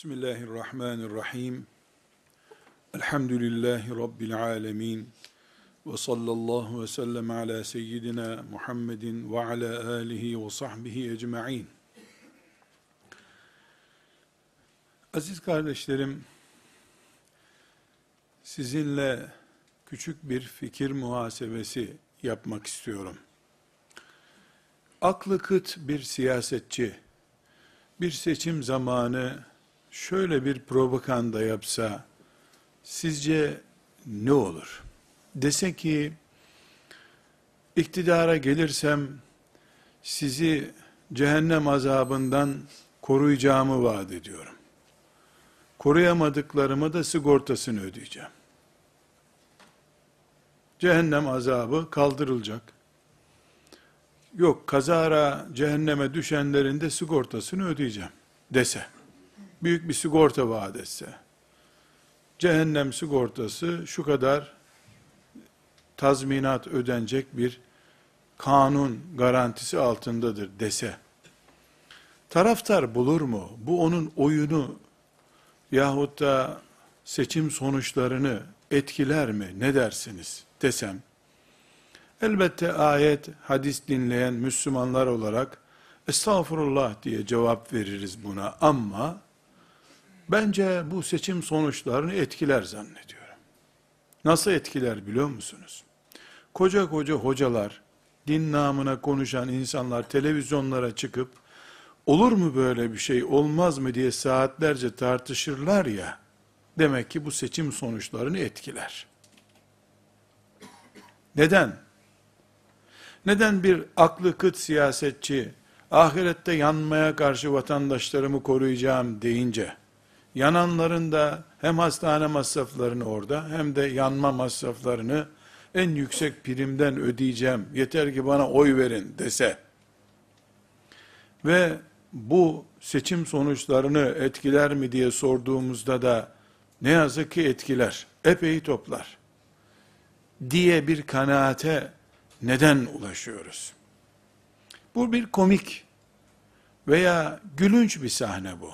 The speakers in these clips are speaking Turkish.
Bismillahirrahmanirrahim. Elhamdülillahi Rabbil alemin. Ve sallallahu ve sellem ala seyyidina Muhammedin ve ala alihi ve sahbihi ecma'in. Aziz kardeşlerim, sizinle küçük bir fikir muhasebesi yapmak istiyorum. Aklı kıt bir siyasetçi, bir seçim zamanı şöyle bir propaganda yapsa, sizce ne olur? Dese ki, iktidara gelirsem, sizi cehennem azabından koruyacağımı vaat ediyorum. Koruyamadıklarımı da sigortasını ödeyeceğim. Cehennem azabı kaldırılacak. Yok kazara cehenneme düşenlerin de sigortasını ödeyeceğim dese büyük bir sigorta vaat etse, cehennem sigortası şu kadar tazminat ödenecek bir kanun garantisi altındadır dese, taraftar bulur mu? Bu onun oyunu yahut da seçim sonuçlarını etkiler mi? Ne dersiniz desem, elbette ayet, hadis dinleyen Müslümanlar olarak, estağfurullah diye cevap veririz buna ama, Bence bu seçim sonuçlarını etkiler zannediyorum. Nasıl etkiler biliyor musunuz? Koca koca hocalar, din namına konuşan insanlar televizyonlara çıkıp, olur mu böyle bir şey, olmaz mı diye saatlerce tartışırlar ya, demek ki bu seçim sonuçlarını etkiler. Neden? Neden bir aklı kıt siyasetçi, ahirette yanmaya karşı vatandaşlarımı koruyacağım deyince, yananların da hem hastane masraflarını orada hem de yanma masraflarını en yüksek primden ödeyeceğim, yeter ki bana oy verin dese ve bu seçim sonuçlarını etkiler mi diye sorduğumuzda da ne yazık ki etkiler, epey toplar diye bir kanaate neden ulaşıyoruz? Bu bir komik veya gülünç bir sahne bu.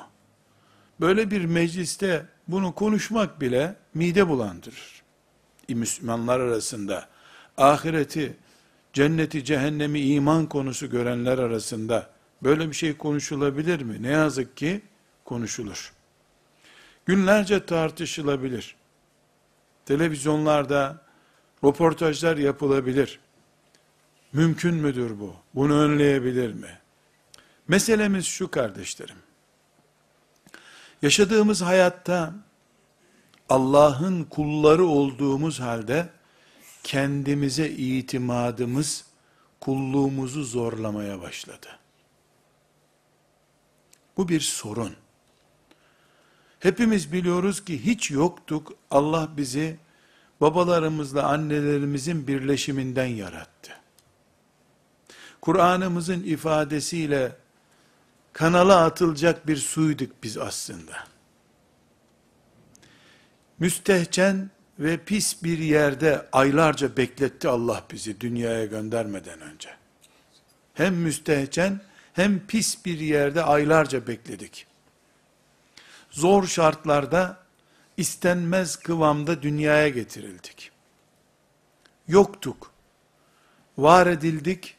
Böyle bir mecliste bunu konuşmak bile mide bulandırır. Müslümanlar arasında ahireti, cenneti, cehennemi iman konusu görenler arasında böyle bir şey konuşulabilir mi? Ne yazık ki konuşulur. Günlerce tartışılabilir. Televizyonlarda röportajlar yapılabilir. Mümkün müdür bu? Bunu önleyebilir mi? Meselemiz şu kardeşlerim. Yaşadığımız hayatta Allah'ın kulları olduğumuz halde kendimize itimadımız kulluğumuzu zorlamaya başladı. Bu bir sorun. Hepimiz biliyoruz ki hiç yoktuk. Allah bizi babalarımızla annelerimizin birleşiminden yarattı. Kur'an'ımızın ifadesiyle kanala atılacak bir suyduk biz aslında. Müstehcen ve pis bir yerde aylarca bekletti Allah bizi dünyaya göndermeden önce. Hem müstehcen hem pis bir yerde aylarca bekledik. Zor şartlarda istenmez kıvamda dünyaya getirildik. Yoktuk. Var edildik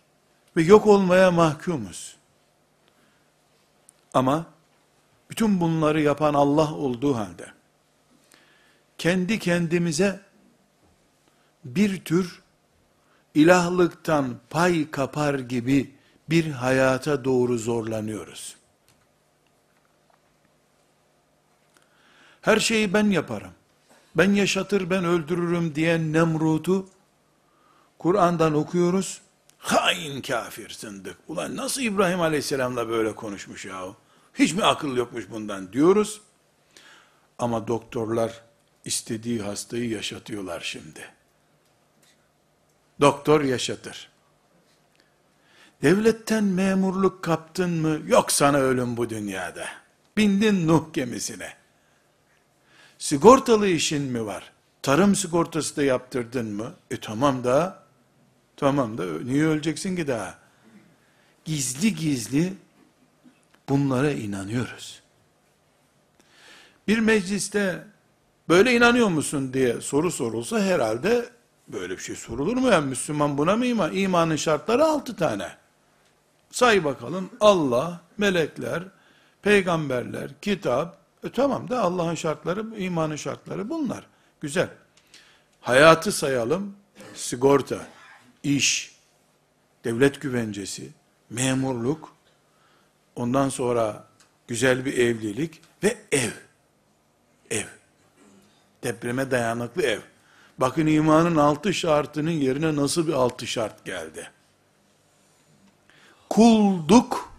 ve yok olmaya mahkumuz. Ama bütün bunları yapan Allah olduğu halde kendi kendimize bir tür ilahlıktan pay kapar gibi bir hayata doğru zorlanıyoruz. Her şeyi ben yaparım. Ben yaşatır, ben öldürürüm diyen Nemrut'u Kur'an'dan okuyoruz. Hain kafir zındık. Ulan nasıl İbrahim Aleyhisselam'la böyle konuşmuş yahu? Hiç mi akıl yokmuş bundan diyoruz. Ama doktorlar istediği hastayı yaşatıyorlar şimdi. Doktor yaşatır. Devletten memurluk kaptın mı? Yok sana ölüm bu dünyada. Bindin Nuh gemisine. Sigortalı işin mi var? Tarım sigortası da yaptırdın mı? E tamam da, tamam da niye öleceksin ki daha? Gizli gizli bunlara inanıyoruz. Bir mecliste böyle inanıyor musun diye soru sorulsa herhalde böyle bir şey sorulur mu ya Müslüman buna mı iman? İmanın şartları altı tane. Say bakalım Allah, melekler, peygamberler, kitap, e tamam da Allah'ın şartları, imanın şartları bunlar. Güzel. Hayatı sayalım, sigorta, iş, devlet güvencesi, memurluk, ondan sonra güzel bir evlilik ve ev. Ev. Depreme dayanıklı ev. Bakın imanın altı şartının yerine nasıl bir altı şart geldi. Kulduk,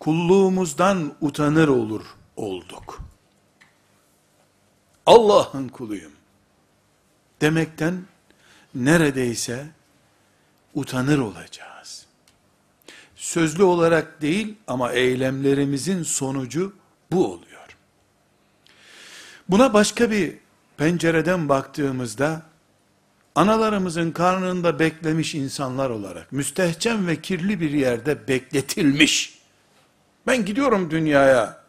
kulluğumuzdan utanır olur olduk. Allah'ın kuluyum demekten neredeyse utanır olacağız. Sözlü olarak değil ama eylemlerimizin sonucu bu oluyor. Buna başka bir pencereden baktığımızda analarımızın karnında beklemiş insanlar olarak müstehcen ve kirli bir yerde bekletilmiş. Ben gidiyorum dünyaya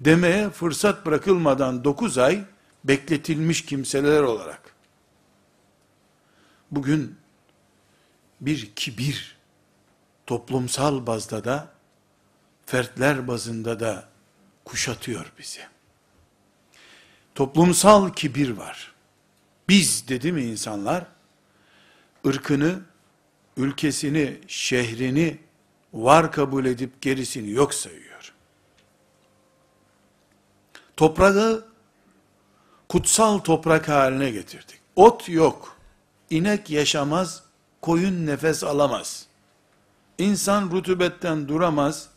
demeye fırsat bırakılmadan 9 ay bekletilmiş kimseler olarak bugün bir kibir toplumsal bazda da fertler bazında da kuşatıyor bizi. Toplumsal kibir var. Biz dedi mi insanlar ırkını, ülkesini, şehrini var kabul edip gerisini yok sayıyor. Toprağı kutsal toprak haline getirdik. Ot yok. İnek yaşamaz, koyun nefes alamaz. İnsan rutubetten duramaz.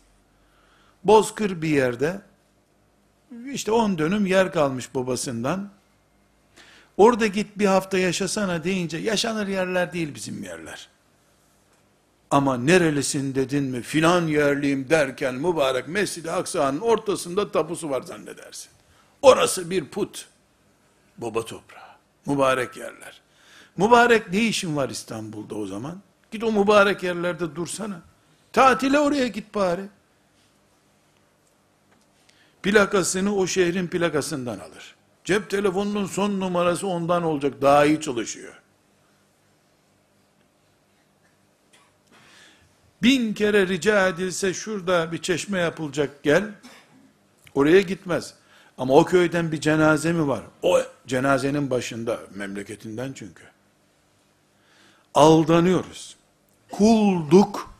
Bozkır bir yerde, işte on dönüm yer kalmış babasından. Orada git bir hafta yaşasana deyince, yaşanır yerler değil bizim yerler. Ama nerelisin dedin mi, filan yerliyim derken mübarek Mescid-i Aksa'nın ortasında tapusu var zannedersin. Orası bir put. Baba toprağı. Mübarek yerler. Mübarek ne işin var İstanbul'da o zaman? Git o mübarek yerlerde dursana. Tatile oraya git bari. Plakasını o şehrin plakasından alır. Cep telefonunun son numarası ondan olacak. Daha iyi çalışıyor. Bin kere rica edilse şurada bir çeşme yapılacak gel. Oraya gitmez. Ama o köyden bir cenaze mi var? O cenazenin başında, memleketinden çünkü aldanıyoruz. Kulduk,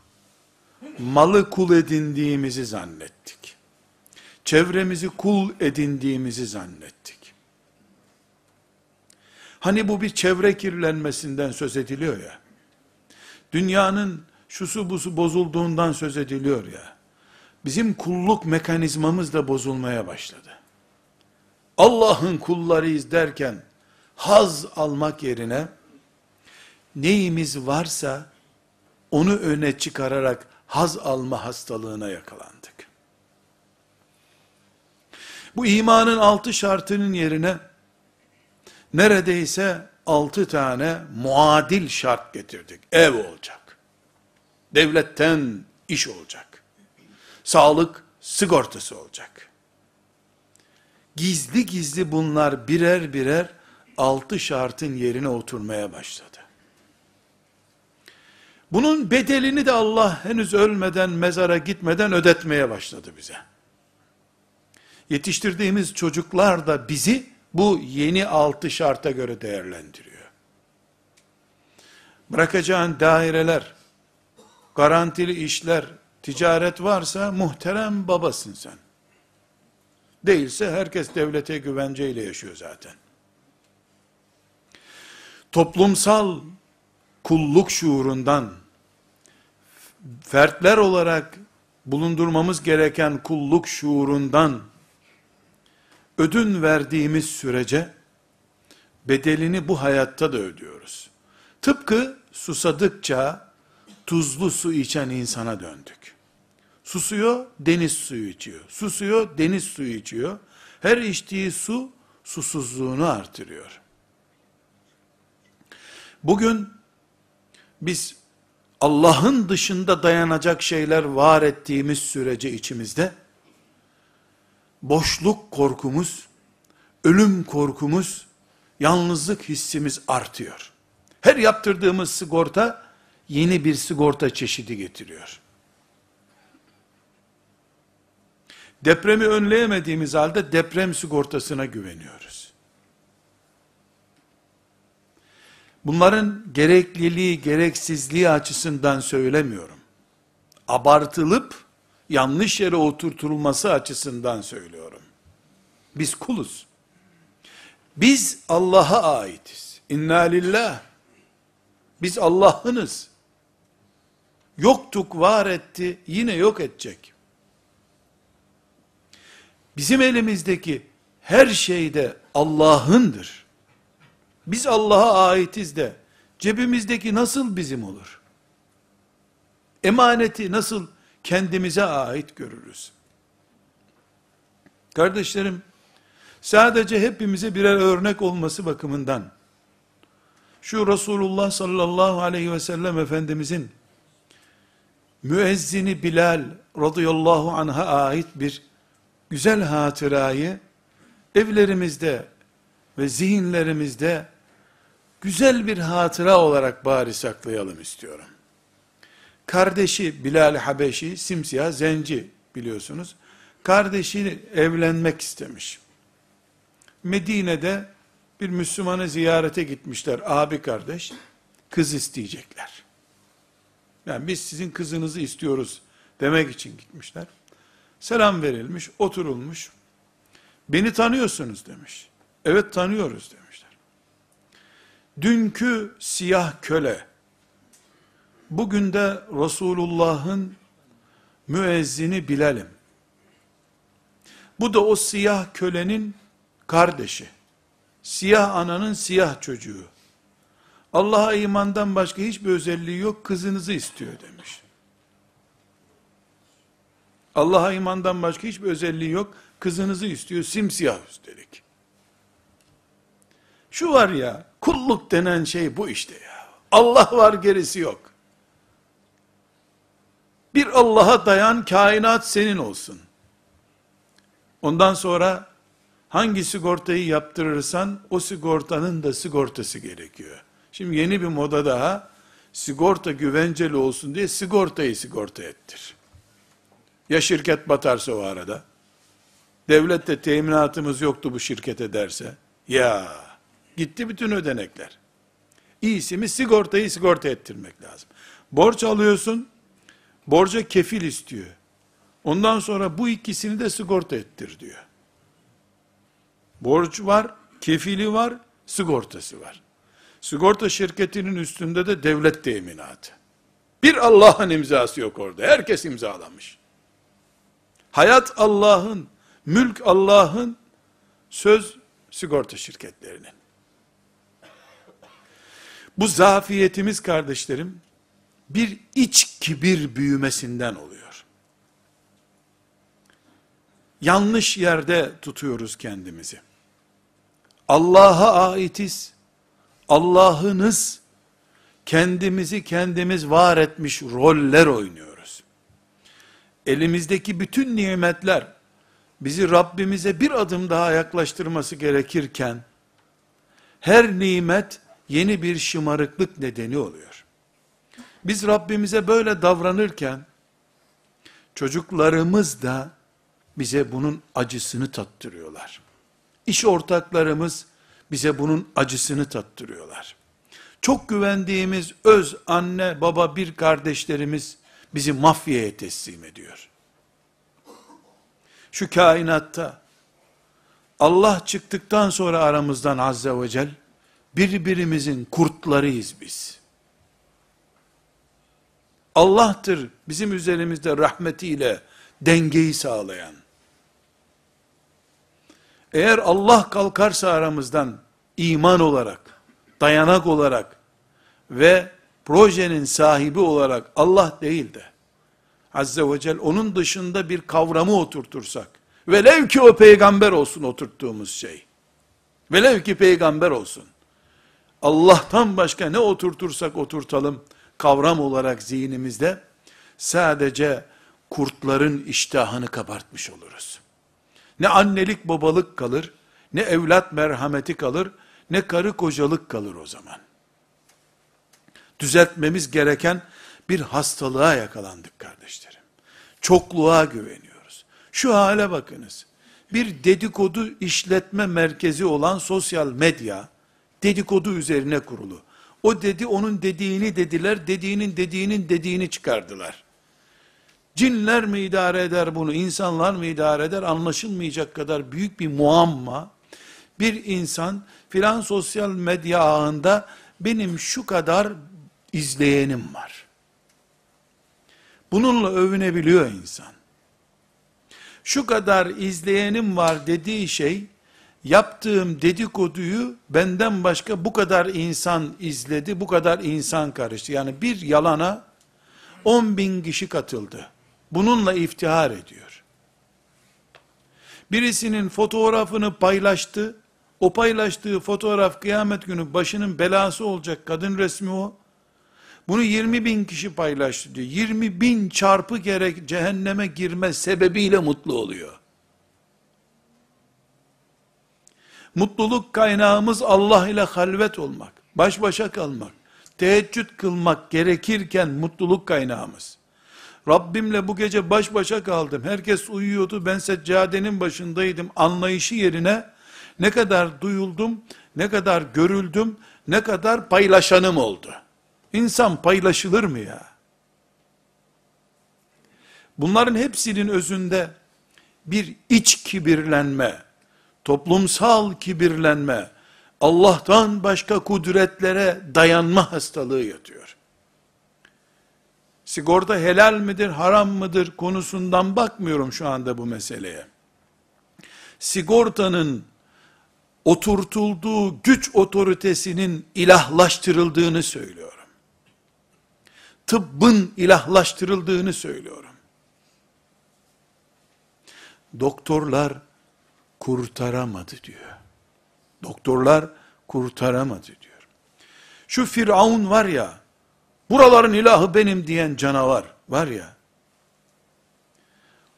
malı kul edindiğimizi zannettik. Çevremizi kul edindiğimizi zannettik. Hani bu bir çevre kirlenmesinden söz ediliyor ya. Dünyanın şusu busu bozulduğundan söz ediliyor ya. Bizim kulluk mekanizmamız da bozulmaya başladı. Allah'ın kullarıyız derken haz almak yerine neyimiz varsa onu öne çıkararak haz alma hastalığına yakalandık. Bu imanın altı şartının yerine neredeyse altı tane muadil şart getirdik. Ev olacak. Devletten iş olacak. Sağlık sigortası olacak. Gizli gizli bunlar birer birer altı şartın yerine oturmaya başladı. Bunun bedelini de Allah henüz ölmeden, mezara gitmeden ödetmeye başladı bize. Yetiştirdiğimiz çocuklar da bizi bu yeni altı şarta göre değerlendiriyor. Bırakacağın daireler, garantili işler, ticaret varsa muhterem babasın sen. Değilse herkes devlete güvenceyle yaşıyor zaten. Toplumsal kulluk şuurundan, fertler olarak bulundurmamız gereken kulluk şuurundan ödün verdiğimiz sürece bedelini bu hayatta da ödüyoruz. Tıpkı susadıkça tuzlu su içen insana döndük. Susuyor, deniz suyu içiyor. Susuyor, deniz suyu içiyor. Her içtiği su susuzluğunu artırıyor. Bugün biz Allah'ın dışında dayanacak şeyler var ettiğimiz sürece içimizde, boşluk korkumuz, ölüm korkumuz, yalnızlık hissimiz artıyor. Her yaptırdığımız sigorta yeni bir sigorta çeşidi getiriyor. Depremi önleyemediğimiz halde deprem sigortasına güveniyoruz. Bunların gerekliliği, gereksizliği açısından söylemiyorum. Abartılıp yanlış yere oturtulması açısından söylüyorum. Biz kuluz. Biz Allah'a aitiz. İnna lillah. Biz Allah'ınız. Yoktuk var etti, yine yok edecek. Bizim elimizdeki her şey de Allah'ındır. Biz Allah'a aitiz de cebimizdeki nasıl bizim olur? Emaneti nasıl kendimize ait görürüz? Kardeşlerim, sadece hepimize birer örnek olması bakımından, şu Resulullah sallallahu aleyhi ve sellem Efendimizin, müezzini Bilal radıyallahu anh'a ait bir güzel hatırayı evlerimizde ve zihinlerimizde güzel bir hatıra olarak bari saklayalım istiyorum. Kardeşi Bilal Habeşi simsiyah zenci biliyorsunuz. Kardeşini evlenmek istemiş. Medine'de bir Müslümanı ziyarete gitmişler abi kardeş. Kız isteyecekler. Yani biz sizin kızınızı istiyoruz demek için gitmişler. Selam verilmiş, oturulmuş. Beni tanıyorsunuz demiş. Evet tanıyoruz demişler. Dünkü siyah köle, bugün de Resulullah'ın müezzini Bilal'im. Bu da o siyah kölenin kardeşi. Siyah ananın siyah çocuğu. Allah'a imandan başka hiçbir özelliği yok, kızınızı istiyor demiş. Allah'a imandan başka hiçbir özelliği yok. Kızınızı istiyor, simsiyah üstelik. Şu var ya, kulluk denen şey bu işte ya. Allah var gerisi yok. Bir Allah'a dayan, kainat senin olsun. Ondan sonra hangi sigortayı yaptırırsan o sigortanın da sigortası gerekiyor. Şimdi yeni bir moda daha sigorta güvenceli olsun diye sigortayı sigorta ettir. Ya şirket batarsa o arada? Devlette teminatımız yoktu bu şirkete derse. Ya gitti bütün ödenekler. İyisi mi sigortayı sigorta ettirmek lazım. Borç alıyorsun, borca kefil istiyor. Ondan sonra bu ikisini de sigorta ettir diyor. Borç var, kefili var, sigortası var. Sigorta şirketinin üstünde de devlet teminatı. Bir Allah'ın imzası yok orada. Herkes imzalamış. Hayat Allah'ın, mülk Allah'ın, söz sigorta şirketlerinin. Bu zafiyetimiz kardeşlerim, bir iç kibir büyümesinden oluyor. Yanlış yerde tutuyoruz kendimizi. Allah'a aitiz, Allah'ınız, kendimizi kendimiz var etmiş roller oynuyoruz. Elimizdeki bütün nimetler, bizi Rabbimize bir adım daha yaklaştırması gerekirken, her nimet yeni bir şımarıklık nedeni oluyor. Biz Rabbimize böyle davranırken, çocuklarımız da bize bunun acısını tattırıyorlar. İş ortaklarımız bize bunun acısını tattırıyorlar. Çok güvendiğimiz öz anne, baba, bir kardeşlerimiz bizi mafyaya teslim ediyor. Şu kainatta Allah çıktıktan sonra aramızdan azze ve cel birbirimizin kurtlarıyız biz. Allah'tır bizim üzerimizde rahmetiyle dengeyi sağlayan. Eğer Allah kalkarsa aramızdan iman olarak, dayanak olarak ve projenin sahibi olarak Allah değil de Azze ve Celle onun dışında bir kavramı oturtursak velev ki o peygamber olsun oturttuğumuz şey velev ki peygamber olsun Allah'tan başka ne oturtursak oturtalım kavram olarak zihnimizde sadece kurtların iştahını kabartmış oluruz. Ne annelik babalık kalır, ne evlat merhameti kalır, ne karı kocalık kalır o zaman. Düzeltmemiz gereken bir hastalığa yakalandık kardeşlerim. Çokluğa güveniyoruz. Şu hale bakınız. Bir dedikodu işletme merkezi olan sosyal medya, dedikodu üzerine kurulu. O dedi onun dediğini dediler, dediğinin dediğinin dediğini çıkardılar. Cinler mi idare eder bunu, insanlar mı idare eder anlaşılmayacak kadar büyük bir muamma. Bir insan filan sosyal medya ağında benim şu kadar izleyenim var. Bununla övünebiliyor insan. Şu kadar izleyenim var dediği şey, yaptığım dedikoduyu benden başka bu kadar insan izledi, bu kadar insan karıştı. Yani bir yalana 10 bin kişi katıldı. Bununla iftihar ediyor. Birisinin fotoğrafını paylaştı, o paylaştığı fotoğraf kıyamet günü başının belası olacak kadın resmi o. Bunu 20 bin kişi paylaştı diyor. 20 bin çarpı gerek cehenneme girme sebebiyle mutlu oluyor. Mutluluk kaynağımız Allah ile halvet olmak, baş başa kalmak, teheccüd kılmak gerekirken mutluluk kaynağımız. Rabbimle bu gece baş başa kaldım. Herkes uyuyordu. Ben seccadenin başındaydım. Anlayışı yerine ne kadar duyuldum, ne kadar görüldüm, ne kadar paylaşanım oldu. İnsan paylaşılır mı ya? Bunların hepsinin özünde bir iç kibirlenme, toplumsal kibirlenme, Allah'tan başka kudretlere dayanma hastalığı yatıyor. Sigorta helal midir, haram mıdır konusundan bakmıyorum şu anda bu meseleye. Sigortanın oturtulduğu güç otoritesinin ilahlaştırıldığını söylüyorum. Tıbbın ilahlaştırıldığını söylüyorum. Doktorlar kurtaramadı diyor. Doktorlar kurtaramadı diyor. Şu Firavun var ya, buraların ilahı benim diyen canavar var ya,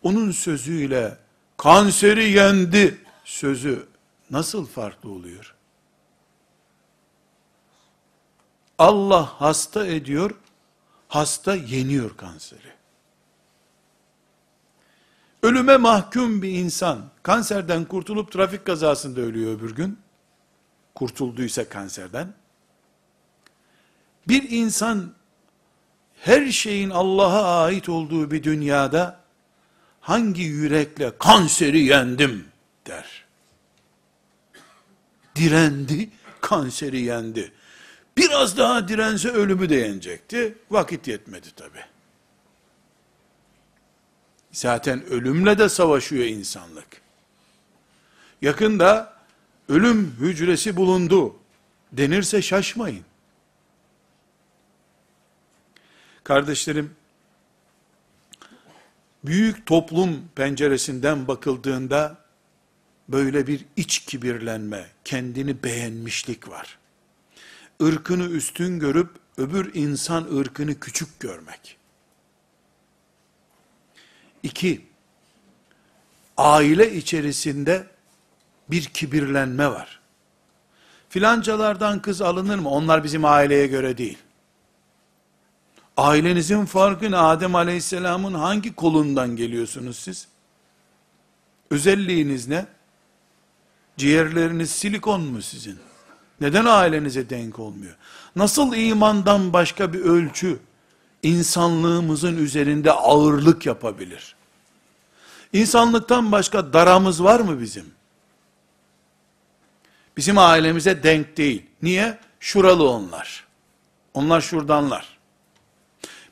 onun sözüyle kanseri yendi sözü nasıl farklı oluyor? Allah hasta ediyor, hasta yeniyor kanseri. Ölüme mahkum bir insan, kanserden kurtulup trafik kazasında ölüyor öbür gün, kurtulduysa kanserden, bir insan, her şeyin Allah'a ait olduğu bir dünyada, hangi yürekle kanseri yendim der. Direndi, kanseri yendi. Biraz daha dirense ölümü de yenecekti. Vakit yetmedi tabi. Zaten ölümle de savaşıyor insanlık. Yakında ölüm hücresi bulundu denirse şaşmayın. Kardeşlerim, büyük toplum penceresinden bakıldığında böyle bir iç kibirlenme, kendini beğenmişlik var. Irkını üstün görüp öbür insan ırkını küçük görmek. İki, aile içerisinde bir kibirlenme var. Filancalardan kız alınır mı? Onlar bizim aileye göre değil. Ailenizin farkı ne? Adem Aleyhisselam'ın hangi kolundan geliyorsunuz siz? Özelliğiniz ne? Ciğerleriniz silikon mu sizin? Neden ailenize denk olmuyor? Nasıl imandan başka bir ölçü insanlığımızın üzerinde ağırlık yapabilir? İnsanlıktan başka daramız var mı bizim? Bizim ailemize denk değil. Niye? Şuralı onlar. Onlar şuradanlar.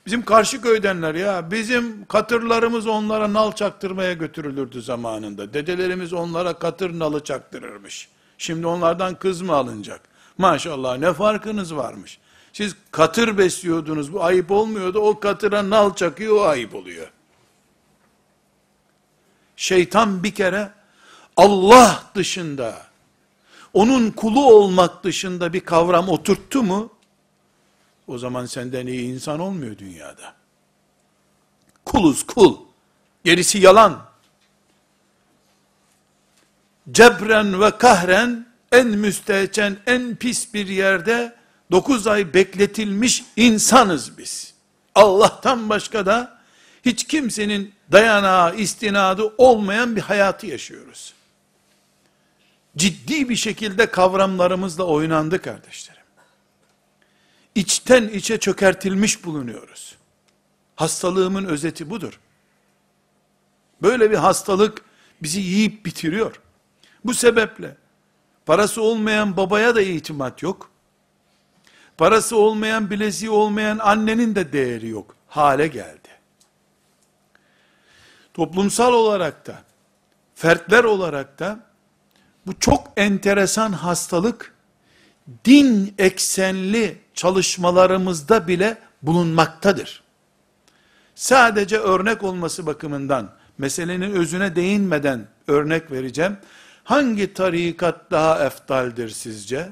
Bizim karşı köydenler ya, bizim katırlarımız onlara nal çaktırmaya götürülürdü zamanında. Dedelerimiz onlara katır nalı çaktırırmış. Şimdi onlardan kız mı alınacak? Maşallah ne farkınız varmış. Siz katır besliyordunuz, bu ayıp olmuyordu. O katıra nal çakıyor, o ayıp oluyor. Şeytan bir kere Allah dışında, onun kulu olmak dışında bir kavram oturttu mu, o zaman senden iyi insan olmuyor dünyada. Kuluz kul. Gerisi yalan. cebren ve kahren en müstehcen, en pis bir yerde 9 ay bekletilmiş insanız biz. Allah'tan başka da hiç kimsenin dayanağı, istinadı olmayan bir hayatı yaşıyoruz. Ciddi bir şekilde kavramlarımızla oynandı kardeşlerim. İçten içe çökertilmiş bulunuyoruz. Hastalığımın özeti budur. Böyle bir hastalık bizi yiyip bitiriyor. Bu sebeple parası olmayan babaya da itimat yok. Parası olmayan, bileziği olmayan annenin de değeri yok. Hale geldi. Toplumsal olarak da, fertler olarak da, bu çok enteresan hastalık, din eksenli çalışmalarımızda bile bulunmaktadır. Sadece örnek olması bakımından, meselenin özüne değinmeden örnek vereceğim. Hangi tarikat daha eftaldir sizce?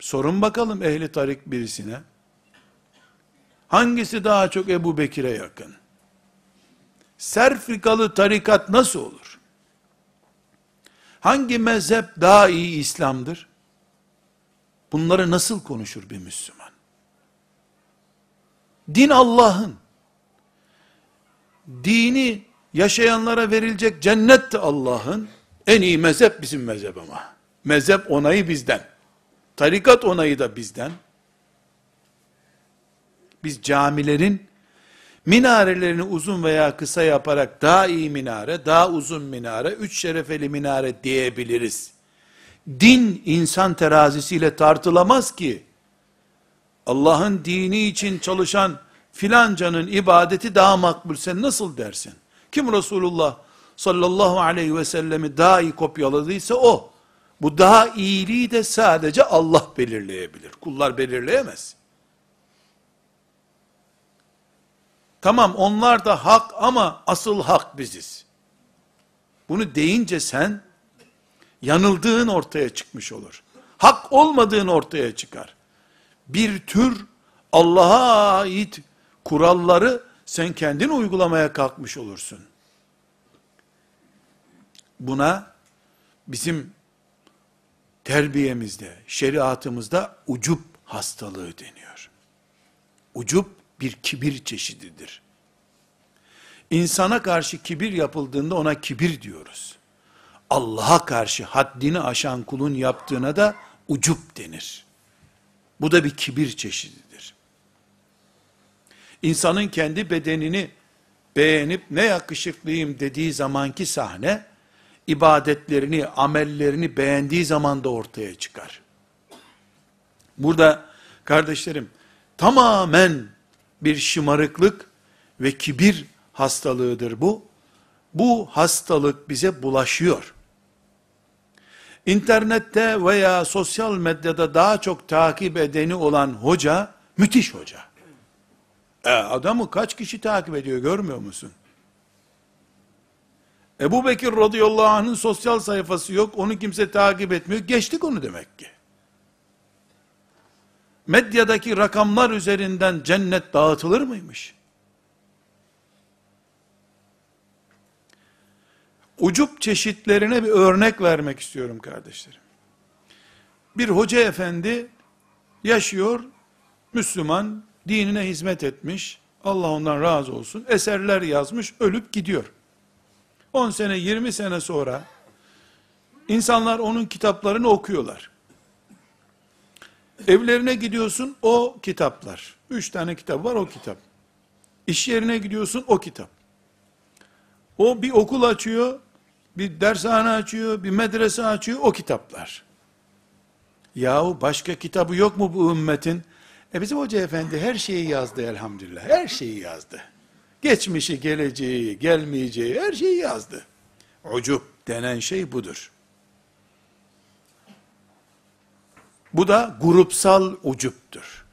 Sorun bakalım ehli tarik birisine. Hangisi daha çok Ebu Bekir'e yakın? Serfrikalı tarikat nasıl olur? Hangi mezhep daha iyi İslam'dır? Bunları nasıl konuşur bir Müslüman? Din Allah'ın. Dini yaşayanlara verilecek cennet de Allah'ın. En iyi mezhep bizim mezhep ama. Mezhep onayı bizden. Tarikat onayı da bizden. Biz camilerin minarelerini uzun veya kısa yaparak daha iyi minare, daha uzun minare, üç şerefeli minare diyebiliriz. Din insan terazisiyle tartılamaz ki. Allah'ın dini için çalışan filancanın ibadeti daha makbul. Sen nasıl dersin? Kim Resulullah sallallahu aleyhi ve sellemi daha iyi kopyaladıysa o. Bu daha iyiliği de sadece Allah belirleyebilir. Kullar belirleyemez. Tamam onlar da hak ama asıl hak biziz. Bunu deyince sen yanıldığın ortaya çıkmış olur. Hak olmadığın ortaya çıkar. Bir tür Allah'a ait kuralları sen kendin uygulamaya kalkmış olursun. Buna bizim terbiyemizde, şeriatımızda ucup hastalığı deniyor. Ucup bir kibir çeşididir. İnsana karşı kibir yapıldığında ona kibir diyoruz. Allah'a karşı haddini aşan kulun yaptığına da ucup denir. Bu da bir kibir çeşididir. İnsanın kendi bedenini beğenip ne yakışıklıyım dediği zamanki sahne, ibadetlerini, amellerini beğendiği zaman da ortaya çıkar. Burada kardeşlerim, tamamen bir şımarıklık ve kibir hastalığıdır bu. Bu hastalık bize bulaşıyor. İnternette veya sosyal medyada daha çok takip edeni olan hoca, müthiş hoca. E, adamı kaç kişi takip ediyor görmüyor musun? Ebu Bekir radıyallahu anh'ın sosyal sayfası yok, onu kimse takip etmiyor, geçtik onu demek ki. Medyadaki rakamlar üzerinden cennet dağıtılır mıymış? Ucup çeşitlerine bir örnek vermek istiyorum kardeşlerim. Bir hoca efendi yaşıyor, Müslüman, dinine hizmet etmiş, Allah ondan razı olsun, eserler yazmış, ölüp gidiyor. 10 sene, 20 sene sonra, insanlar onun kitaplarını okuyorlar. Evlerine gidiyorsun, o kitaplar. Üç tane kitap var, o kitap. İş yerine gidiyorsun, o kitap. O bir okul açıyor, bir dershane açıyor, bir medrese açıyor, o kitaplar. Yahu başka kitabı yok mu bu ümmetin? E bizim hoca efendi her şeyi yazdı elhamdülillah. Her şeyi yazdı. Geçmişi, geleceği, gelmeyeceği her şeyi yazdı. Ucub denen şey budur. Bu da grupsal ucuptur.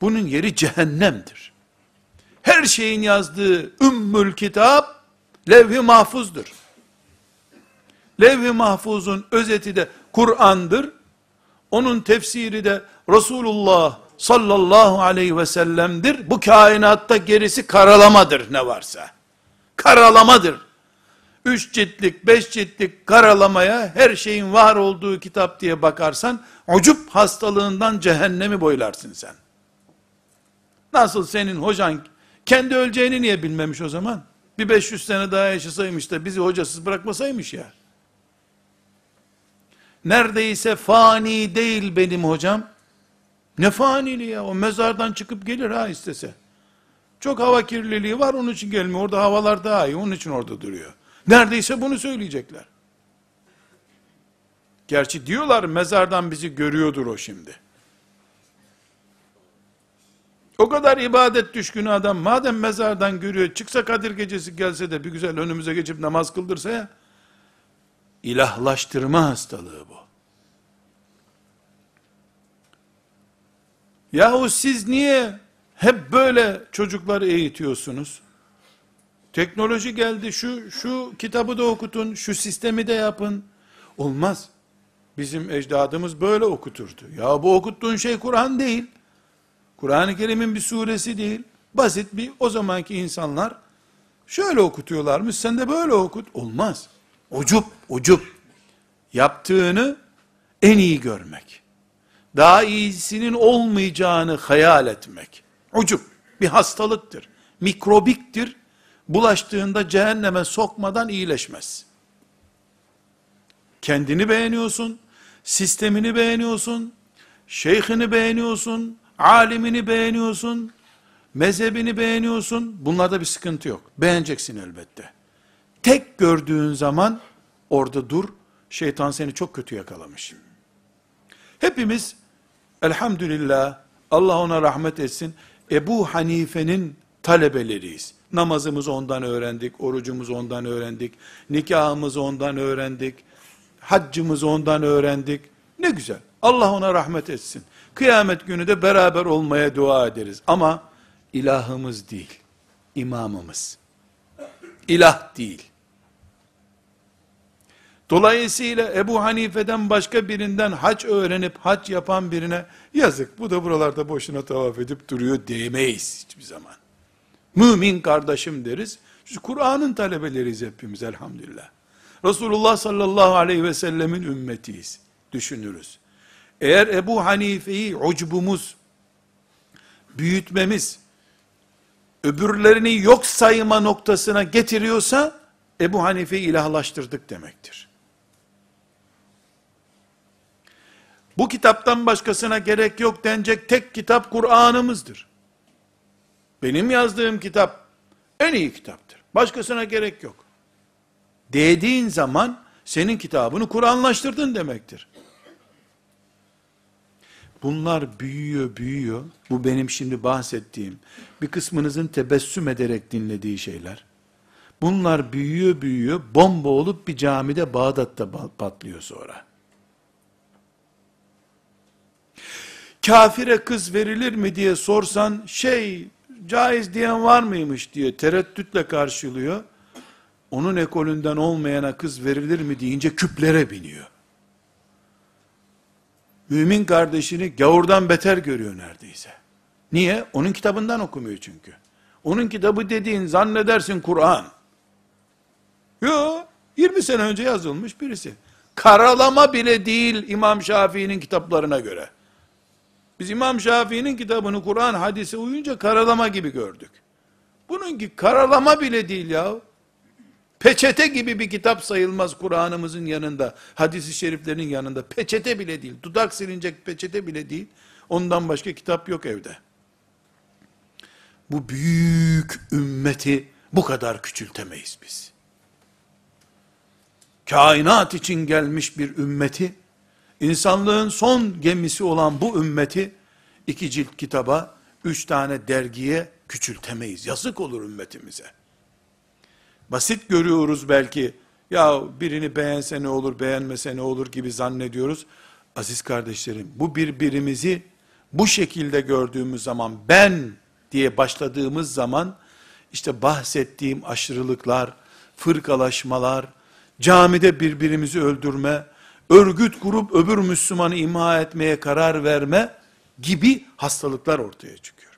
Bunun yeri cehennemdir. Her şeyin yazdığı ümmül kitap levh-i mahfuzdur. Levh-i mahfuzun özeti de Kur'an'dır. Onun tefsiri de Resulullah sallallahu aleyhi ve sellem'dir. Bu kainatta gerisi karalamadır ne varsa. Karalamadır. üç ciltlik, beş ciltlik karalamaya her şeyin var olduğu kitap diye bakarsan, ucup hastalığından cehennemi boylarsın sen. Nasıl senin hocan kendi öleceğini niye bilmemiş o zaman? Bir 500 sene daha yaşasaymış da bizi hocasız bırakmasaymış ya. Neredeyse fani değil benim hocam. Ne faniliği ya? O mezardan çıkıp gelir ha istese. Çok hava kirliliği var onun için gelmiyor. Orada havalar daha iyi onun için orada duruyor. Neredeyse bunu söyleyecekler. Gerçi diyorlar mezardan bizi görüyordur o şimdi. O kadar ibadet düşkünü adam madem mezardan görüyor çıksa Kadir gecesi gelse de bir güzel önümüze geçip namaz kıldırsa ya ilahlaştırma hastalığı bu. Yahu siz niye hep böyle çocukları eğitiyorsunuz? Teknoloji geldi, şu, şu kitabı da okutun, şu sistemi de yapın. Olmaz. Bizim ecdadımız böyle okuturdu. Ya bu okuttuğun şey Kur'an değil. Kur'an-ı Kerim'in bir suresi değil. Basit bir, o zamanki insanlar şöyle okutuyorlarmış, sen de böyle okut. Olmaz. Ucup, ucup. Yaptığını en iyi görmek. Daha iyisinin olmayacağını hayal etmek. Ucup. Bir hastalıktır. Mikrobiktir bulaştığında cehenneme sokmadan iyileşmez. Kendini beğeniyorsun, sistemini beğeniyorsun, şeyhini beğeniyorsun, alimini beğeniyorsun, mezhebini beğeniyorsun. Bunlarda bir sıkıntı yok. Beğeneceksin elbette. Tek gördüğün zaman orada dur. Şeytan seni çok kötü yakalamış. Hepimiz elhamdülillah Allah ona rahmet etsin. Ebu Hanife'nin talebeleriyiz. Namazımızı ondan öğrendik, orucumuzu ondan öğrendik, nikahımızı ondan öğrendik, haccımızı ondan öğrendik. Ne güzel. Allah ona rahmet etsin. Kıyamet günü de beraber olmaya dua ederiz. Ama ilahımız değil, imamımız. İlah değil. Dolayısıyla Ebu Hanife'den başka birinden hac öğrenip hac yapan birine yazık bu da buralarda boşuna tavaf edip duruyor demeyiz hiçbir zaman. Mümin kardeşim deriz. Kur'an'ın talebeleriyiz hepimiz elhamdülillah. Resulullah sallallahu aleyhi ve sellemin ümmetiyiz. Düşünürüz. Eğer Ebu Hanife'yi ucbumuz, büyütmemiz, öbürlerini yok sayma noktasına getiriyorsa, Ebu Hanife'yi ilahlaştırdık demektir. Bu kitaptan başkasına gerek yok denecek tek kitap Kur'an'ımızdır. Benim yazdığım kitap en iyi kitaptır. Başkasına gerek yok. Dediğin zaman senin kitabını Kur'anlaştırdın demektir. Bunlar büyüyor, büyüyor. Bu benim şimdi bahsettiğim, bir kısmınızın tebessüm ederek dinlediği şeyler. Bunlar büyüyor, büyüyor, bomba olup bir camide Bağdat'ta patlıyor sonra. Kafire kız verilir mi diye sorsan, şey, caiz diyen var mıymış diye tereddütle karşılıyor. Onun ekolünden olmayana kız verilir mi deyince küplere biniyor. Mümin kardeşini gavurdan beter görüyor neredeyse. Niye? Onun kitabından okumuyor çünkü. Onun kitabı dediğin zannedersin Kur'an. Yo, 20 sene önce yazılmış birisi. Karalama bile değil İmam Şafii'nin kitaplarına göre. Biz İmam Şafii'nin kitabını Kur'an hadise uyunca karalama gibi gördük. Bununki karalama bile değil ya. Peçete gibi bir kitap sayılmaz Kur'an'ımızın yanında. Hadis-i şeriflerin yanında. Peçete bile değil. Dudak silinecek peçete bile değil. Ondan başka kitap yok evde. Bu büyük ümmeti bu kadar küçültemeyiz biz. Kainat için gelmiş bir ümmeti İnsanlığın son gemisi olan bu ümmeti iki cilt kitaba, üç tane dergiye küçültemeyiz. Yazık olur ümmetimize. Basit görüyoruz belki. Ya birini beğense ne olur, beğenmese ne olur gibi zannediyoruz. Aziz kardeşlerim, bu birbirimizi bu şekilde gördüğümüz zaman ben diye başladığımız zaman işte bahsettiğim aşırılıklar, fırkalaşmalar, camide birbirimizi öldürme, örgüt kurup öbür Müslümanı imha etmeye karar verme gibi hastalıklar ortaya çıkıyor.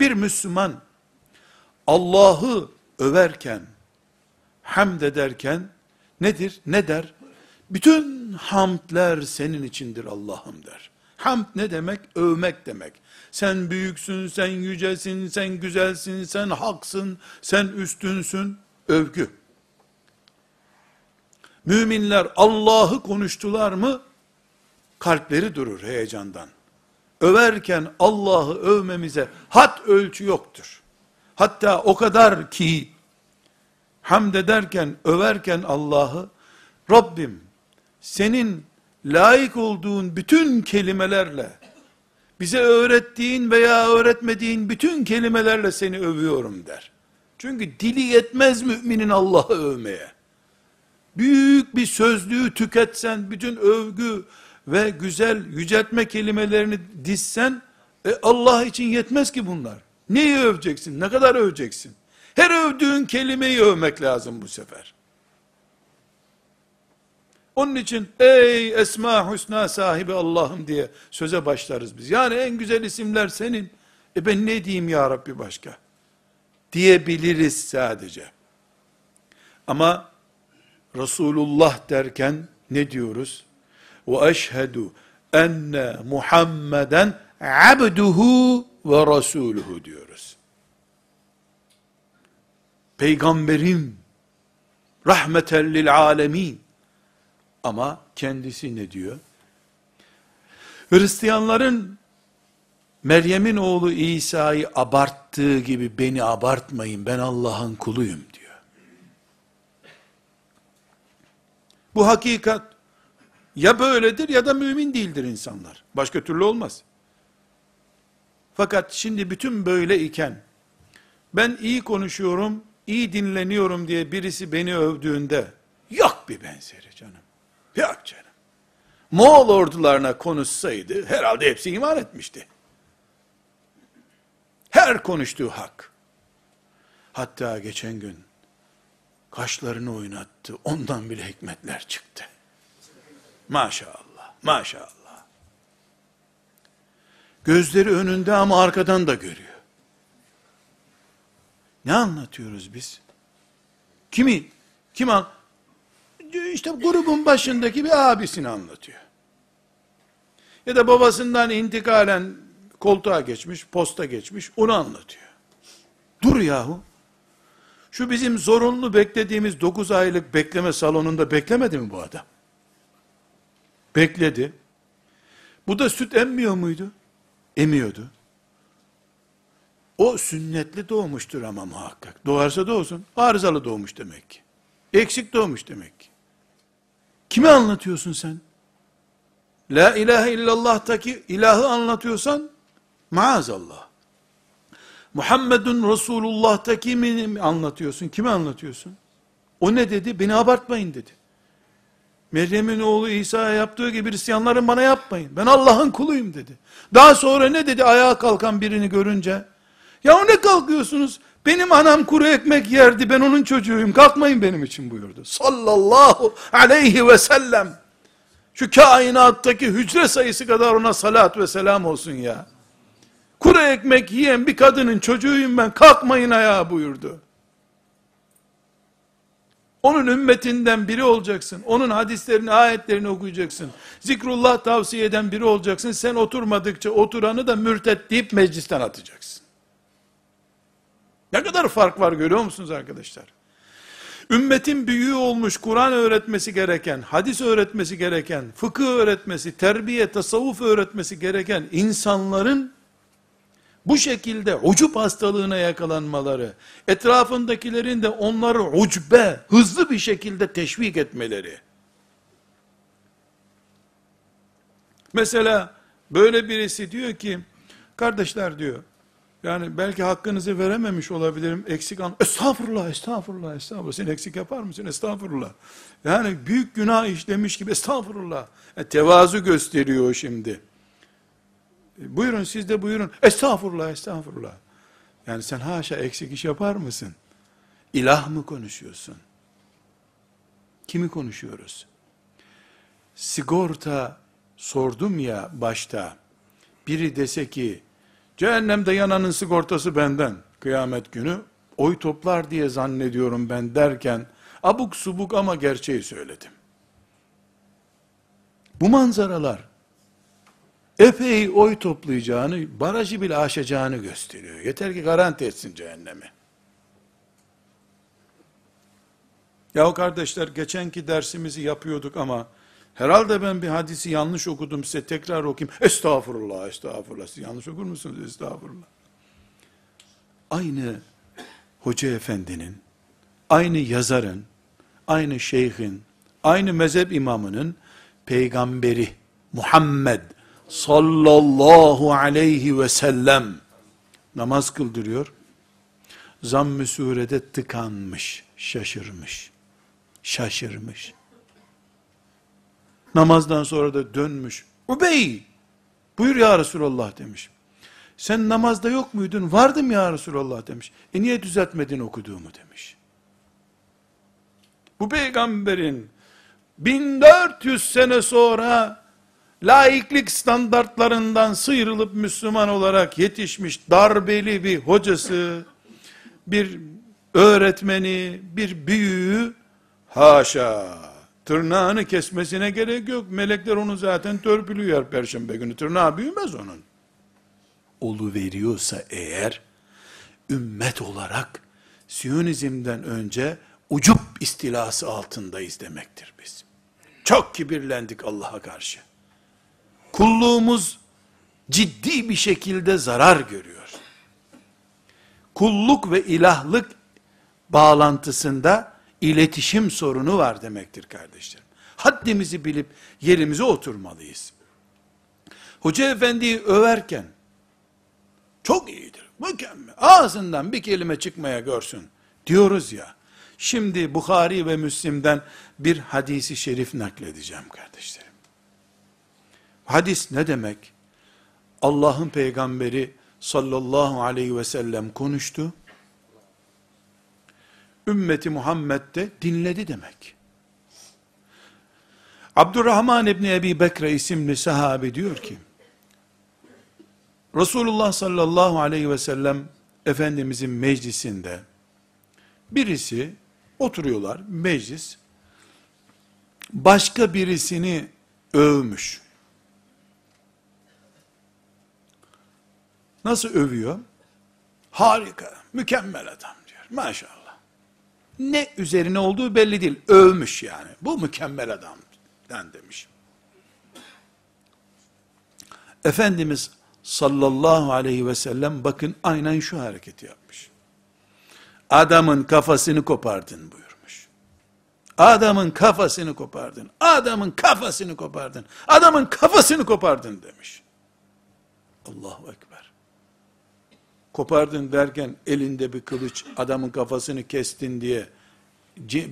Bir Müslüman Allah'ı överken, hamd ederken nedir? Ne der? Bütün hamdler senin içindir Allah'ım der. Hamd ne demek? Övmek demek. Sen büyüksün, sen yücesin, sen güzelsin, sen haksın, sen üstünsün. Övgü. Müminler Allah'ı konuştular mı, kalpleri durur heyecandan. Överken Allah'ı övmemize hat ölçü yoktur. Hatta o kadar ki, hamd ederken, överken Allah'ı, Rabbim, senin layık olduğun bütün kelimelerle, bize öğrettiğin veya öğretmediğin bütün kelimelerle seni övüyorum der. Çünkü dili yetmez müminin Allah'ı övmeye. Büyük bir sözlüğü tüketsen, bütün övgü ve güzel yüceltme kelimelerini dizsen, e Allah için yetmez ki bunlar. Neyi öveceksin? Ne kadar öveceksin? Her övdüğün kelimeyi övmek lazım bu sefer. Onun için ey Esma Hüsna sahibi Allah'ım diye söze başlarız biz. Yani en güzel isimler senin. E ben ne diyeyim ya Rabbi başka? Diyebiliriz sadece. Ama Resulullah derken ne diyoruz? Ve eşhedü enne Muhammeden abduhu ve rasuluhu diyoruz. Peygamberim rahmeten lil alemin ama kendisi ne diyor? Hristiyanların Meryem'in oğlu İsa'yı abarttığı gibi beni abartmayın ben Allah'ın kuluyum diyor. Bu hakikat ya böyledir ya da mümin değildir insanlar. Başka türlü olmaz. Fakat şimdi bütün böyle iken ben iyi konuşuyorum, iyi dinleniyorum diye birisi beni övdüğünde yok bir benzeri canım. Yok canım. Moğol ordularına konuşsaydı herhalde hepsi iman etmişti. Her konuştuğu hak. Hatta geçen gün kaşlarını oynattı. Ondan bile hikmetler çıktı. Maşallah, maşallah. Gözleri önünde ama arkadan da görüyor. Ne anlatıyoruz biz? Kimi? Kim an? işte grubun başındaki bir abisini anlatıyor. Ya da babasından intikalen koltuğa geçmiş, posta geçmiş, onu anlatıyor. Dur yahu. Şu bizim zorunlu beklediğimiz 9 aylık bekleme salonunda beklemedi mi bu adam? Bekledi. Bu da süt emmiyor muydu? Emiyordu. O sünnetli doğmuştur ama muhakkak. Doğarsa doğsun. Arızalı doğmuş demek ki. Eksik doğmuş demek ki. Kime anlatıyorsun sen? La ilahe illallah'taki ilahı anlatıyorsan maazallah. Muhammedun Resulullah'taki mi anlatıyorsun? Kime anlatıyorsun? O ne dedi? Beni abartmayın dedi. Meryem'in oğlu İsa'ya yaptığı gibi Hristiyanların bana yapmayın. Ben Allah'ın kuluyum dedi. Daha sonra ne dedi ayağa kalkan birini görünce? Ya ne kalkıyorsunuz? Benim anam kuru ekmek yerdi, ben onun çocuğuyum, kalkmayın benim için buyurdu. Sallallahu aleyhi ve sellem. Şu kainattaki hücre sayısı kadar ona salat ve selam olsun ya. Kuru ekmek yiyen bir kadının çocuğuyum ben, kalkmayın ayağa buyurdu. Onun ümmetinden biri olacaksın. Onun hadislerini, ayetlerini okuyacaksın. Zikrullah tavsiye eden biri olacaksın. Sen oturmadıkça oturanı da mürtet deyip meclisten atacaksın. Ne kadar fark var görüyor musunuz arkadaşlar? Ümmetin büyüğü olmuş Kur'an öğretmesi gereken, hadis öğretmesi gereken, fıkıh öğretmesi, terbiye, tasavvuf öğretmesi gereken insanların bu şekilde ucup hastalığına yakalanmaları, etrafındakilerin de onları ucbe, hızlı bir şekilde teşvik etmeleri. Mesela böyle birisi diyor ki, kardeşler diyor, yani belki hakkınızı verememiş olabilirim. Eksik an. Estağfurullah, estağfurullah, estağfurullah. Sen eksik yapar mısın? Estağfurullah. Yani büyük günah işlemiş gibi estağfurullah. Yani e, tevazu gösteriyor şimdi. Buyurun siz de buyurun. Estağfurullah, estağfurullah. Yani sen haşa eksik iş yapar mısın? İlah mı konuşuyorsun? Kimi konuşuyoruz? Sigorta sordum ya başta. Biri dese ki Cehennemde yananın sigortası benden. Kıyamet günü oy toplar diye zannediyorum ben derken Abuk subuk ama gerçeği söyledim. Bu manzaralar epey oy toplayacağını, barajı bile aşacağını gösteriyor. Yeter ki garanti etsin cehennemi. Ya kardeşler geçenki dersimizi yapıyorduk ama herhalde ben bir hadisi yanlış okudum size tekrar okuyayım. Estağfurullah, estağfurullah. Siz yanlış okur musunuz? Estağfurullah. Aynı hoca efendinin, aynı yazarın, aynı şeyhin, aynı mezhep imamının peygamberi Muhammed sallallahu aleyhi ve sellem namaz kıldırıyor. Zamm-ı surede tıkanmış, şaşırmış. Şaşırmış. Namazdan sonra da dönmüş. Ubey, buyur ya Resulallah demiş. Sen namazda yok muydun? Vardım ya Resulallah demiş. E niye düzeltmedin okuduğumu demiş. Bu peygamberin 1400 sene sonra laiklik standartlarından sıyrılıp Müslüman olarak yetişmiş darbeli bir hocası, bir öğretmeni, bir büyüğü haşa tırnağını kesmesine gerek yok. Melekler onu zaten törpülüyor perşembe günü. Tırnağı büyümez onun. Olu veriyorsa eğer ümmet olarak Siyonizm'den önce ucup istilası altındayız demektir biz. Çok kibirlendik Allah'a karşı. Kulluğumuz ciddi bir şekilde zarar görüyor. Kulluk ve ilahlık bağlantısında iletişim sorunu var demektir kardeşlerim. Haddimizi bilip yerimize oturmalıyız. Hoca efendiyi överken çok iyidir, mükemmel, ağzından bir kelime çıkmaya görsün diyoruz ya. Şimdi Bukhari ve Müslim'den bir hadisi şerif nakledeceğim kardeşlerim. Hadis ne demek? Allah'ın peygamberi sallallahu aleyhi ve sellem konuştu. Ümmeti Muhammed de dinledi demek. Abdurrahman İbni Ebi Bekre isimli sahabe diyor ki, Resulullah sallallahu aleyhi ve sellem Efendimizin meclisinde birisi oturuyorlar meclis başka birisini övmüş. Nasıl övüyor? Harika, mükemmel adam diyor. Maşallah. Ne üzerine olduğu belli değil. Övmüş yani. Bu mükemmel adam demiş. Efendimiz sallallahu aleyhi ve sellem bakın aynen şu hareketi yapmış. Adamın kafasını kopardın buyurmuş. Adamın kafasını kopardın. Adamın kafasını kopardın. Adamın kafasını kopardın demiş. Allahu Ekber. Kopardın derken elinde bir kılıç adamın kafasını kestin diye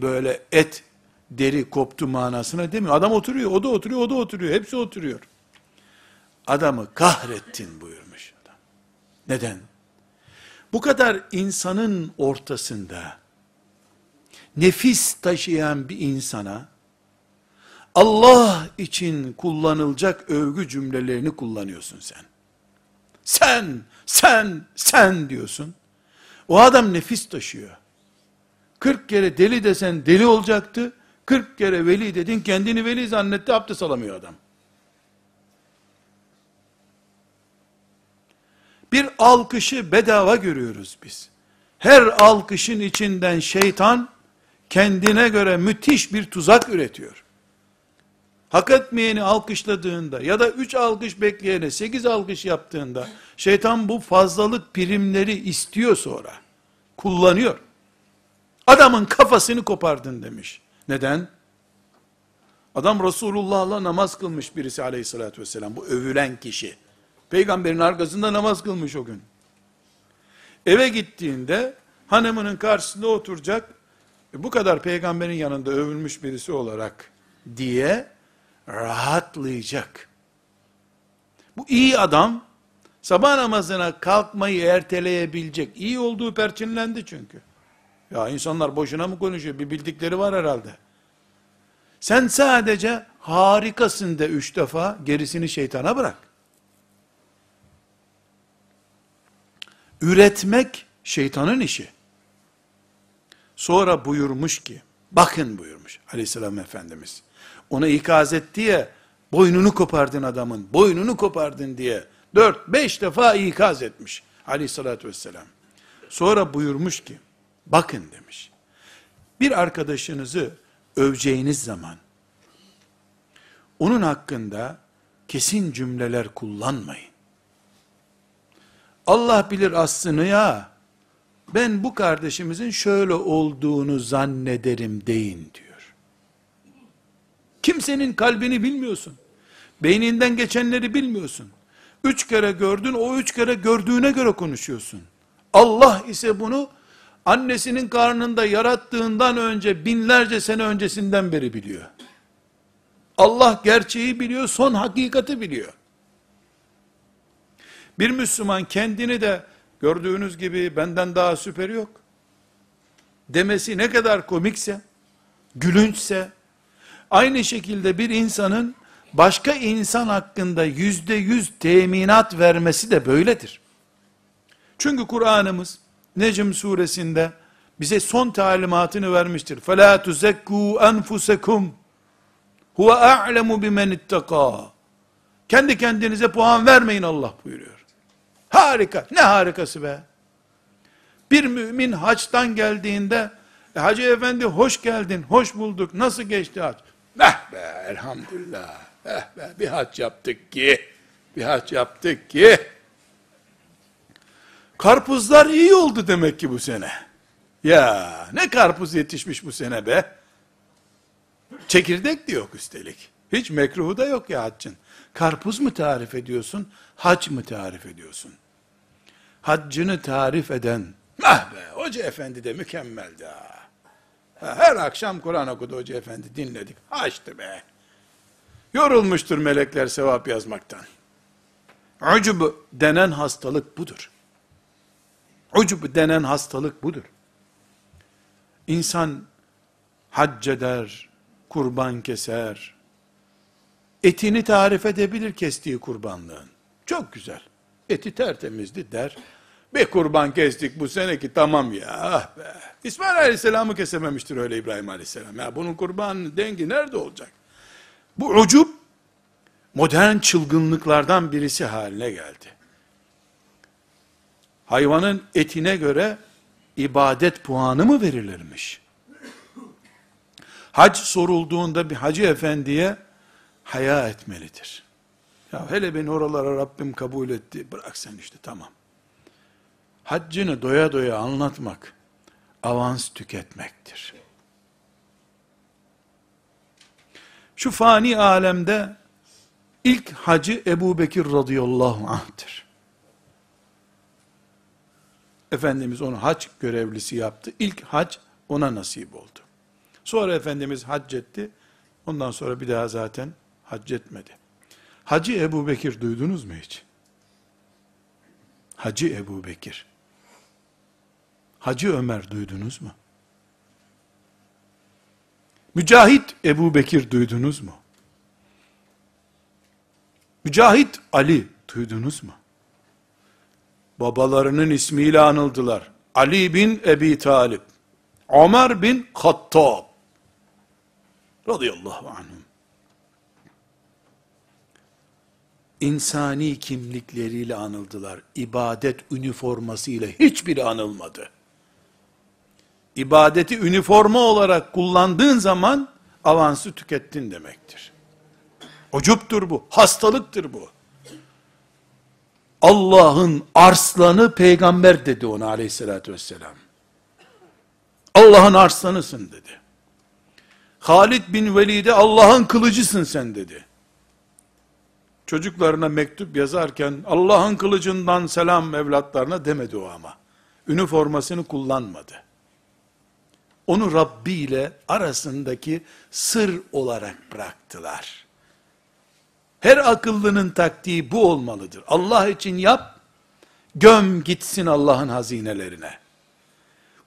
böyle et deri koptu manasına demiyor. Adam oturuyor, o da oturuyor, o da oturuyor. Hepsi oturuyor. Adamı kahrettin buyurmuş adam. Neden? Bu kadar insanın ortasında nefis taşıyan bir insana Allah için kullanılacak övgü cümlelerini kullanıyorsun sen. Sen, sen, sen diyorsun. O adam nefis taşıyor. 40 kere deli desen deli olacaktı. 40 kere veli dedin kendini veli zannetti abdest alamıyor adam. Bir alkışı bedava görüyoruz biz. Her alkışın içinden şeytan kendine göre müthiş bir tuzak üretiyor. Hak etmeyeni alkışladığında ya da üç alkış bekleyene sekiz alkış yaptığında şeytan bu fazlalık primleri istiyor sonra. Kullanıyor. Adamın kafasını kopardın demiş. Neden? Adam Resulullah'la namaz kılmış birisi aleyhissalatü vesselam. Bu övülen kişi. Peygamberin arkasında namaz kılmış o gün. Eve gittiğinde hanımının karşısında oturacak. E, bu kadar peygamberin yanında övülmüş birisi olarak diye rahatlayacak. Bu iyi adam sabah namazına kalkmayı erteleyebilecek. İyi olduğu perçinlendi çünkü. Ya insanlar boşuna mı konuşuyor? Bir bildikleri var herhalde. Sen sadece harikasın de üç defa, gerisini şeytana bırak. Üretmek şeytanın işi. Sonra buyurmuş ki, Bakın buyurmuş aleyhisselam efendimiz. Ona ikaz etti ya, boynunu kopardın adamın, boynunu kopardın diye, dört, beş defa ikaz etmiş aleyhissalatü vesselam. Sonra buyurmuş ki, bakın demiş, bir arkadaşınızı öveceğiniz zaman, onun hakkında kesin cümleler kullanmayın. Allah bilir aslını ya, ben bu kardeşimizin şöyle olduğunu zannederim deyin diyor. Kimsenin kalbini bilmiyorsun. Beyninden geçenleri bilmiyorsun. Üç kere gördün, o üç kere gördüğüne göre konuşuyorsun. Allah ise bunu annesinin karnında yarattığından önce binlerce sene öncesinden beri biliyor. Allah gerçeği biliyor, son hakikati biliyor. Bir Müslüman kendini de gördüğünüz gibi benden daha süper yok. Demesi ne kadar komikse, gülünçse, aynı şekilde bir insanın başka insan hakkında yüzde yüz teminat vermesi de böyledir. Çünkü Kur'an'ımız Necm suresinde bize son talimatını vermiştir. فَلَا تُزَكُّوا أَنْفُسَكُمْ Huve a'lemu bimen ittaka. Kendi kendinize puan vermeyin Allah buyuruyor. Harika. Ne harikası be. Bir mümin haçtan geldiğinde e, Hacı efendi hoş geldin, hoş bulduk, nasıl geçti haç? Eh be elhamdülillah, eh be bir haç yaptık ki, bir haç yaptık ki. Karpuzlar iyi oldu demek ki bu sene. Ya ne karpuz yetişmiş bu sene be. Çekirdek de yok üstelik. Hiç mekruhu da yok ya haccın. Karpuz mu tarif ediyorsun, hac mı tarif ediyorsun? Haccını tarif eden, ah be, hoca efendi de mükemmeldi ha. Her akşam Kur'an okudu hoca efendi, dinledik. Haçtı be. Yorulmuştur melekler sevap yazmaktan. Ucub denen hastalık budur. Ucub denen hastalık budur. İnsan hac eder, kurban keser. Etini tarif edebilir kestiği kurbanlığın. Çok güzel. Eti tertemizdi der. Bir kurban kestik bu seneki tamam ya. Ah be. İsmail Aleyhisselam'ı kesememiştir öyle İbrahim Aleyhisselam. Ya bunun kurban dengi nerede olacak? Bu ucub modern çılgınlıklardan birisi haline geldi. Hayvanın etine göre ibadet puanı mı verilirmiş? Hac sorulduğunda bir hacı efendiye haya etmelidir. Ya hele beni oralara Rabbim kabul etti. Bırak sen işte tamam. Haccını doya doya anlatmak avans tüketmektir. Şu fani alemde ilk hacı Ebu Bekir radıyallahu anh'tır. Efendimiz onu hac görevlisi yaptı. İlk hac ona nasip oldu. Sonra Efendimiz hac etti. Ondan sonra bir daha zaten hac etmedi. Hacı Ebu Bekir duydunuz mu hiç? Hacı Ebu Bekir. Hacı Ömer duydunuz mu? Mücahit Ebu Bekir duydunuz mu? Mücahit Ali duydunuz mu? Babalarının ismiyle anıldılar. Ali bin Ebi Talip, Ömer bin Hattab, radıyallahu anhum. İnsani kimlikleriyle anıldılar. İbadet üniformasıyla hiçbiri anılmadı. İbadeti üniforma olarak kullandığın zaman avansı tükettin demektir. Ucuptur bu, hastalıktır bu. Allah'ın arslanı peygamber dedi ona aleyhissalatü vesselam. Allah'ın arslanısın dedi. Halid bin Velid'e Allah'ın kılıcısın sen dedi. Çocuklarına mektup yazarken Allah'ın kılıcından selam evlatlarına demedi o ama. Üniformasını kullanmadı. Onu Rabbi ile arasındaki sır olarak bıraktılar. Her akıllının taktiği bu olmalıdır. Allah için yap, göm gitsin Allah'ın hazinelerine.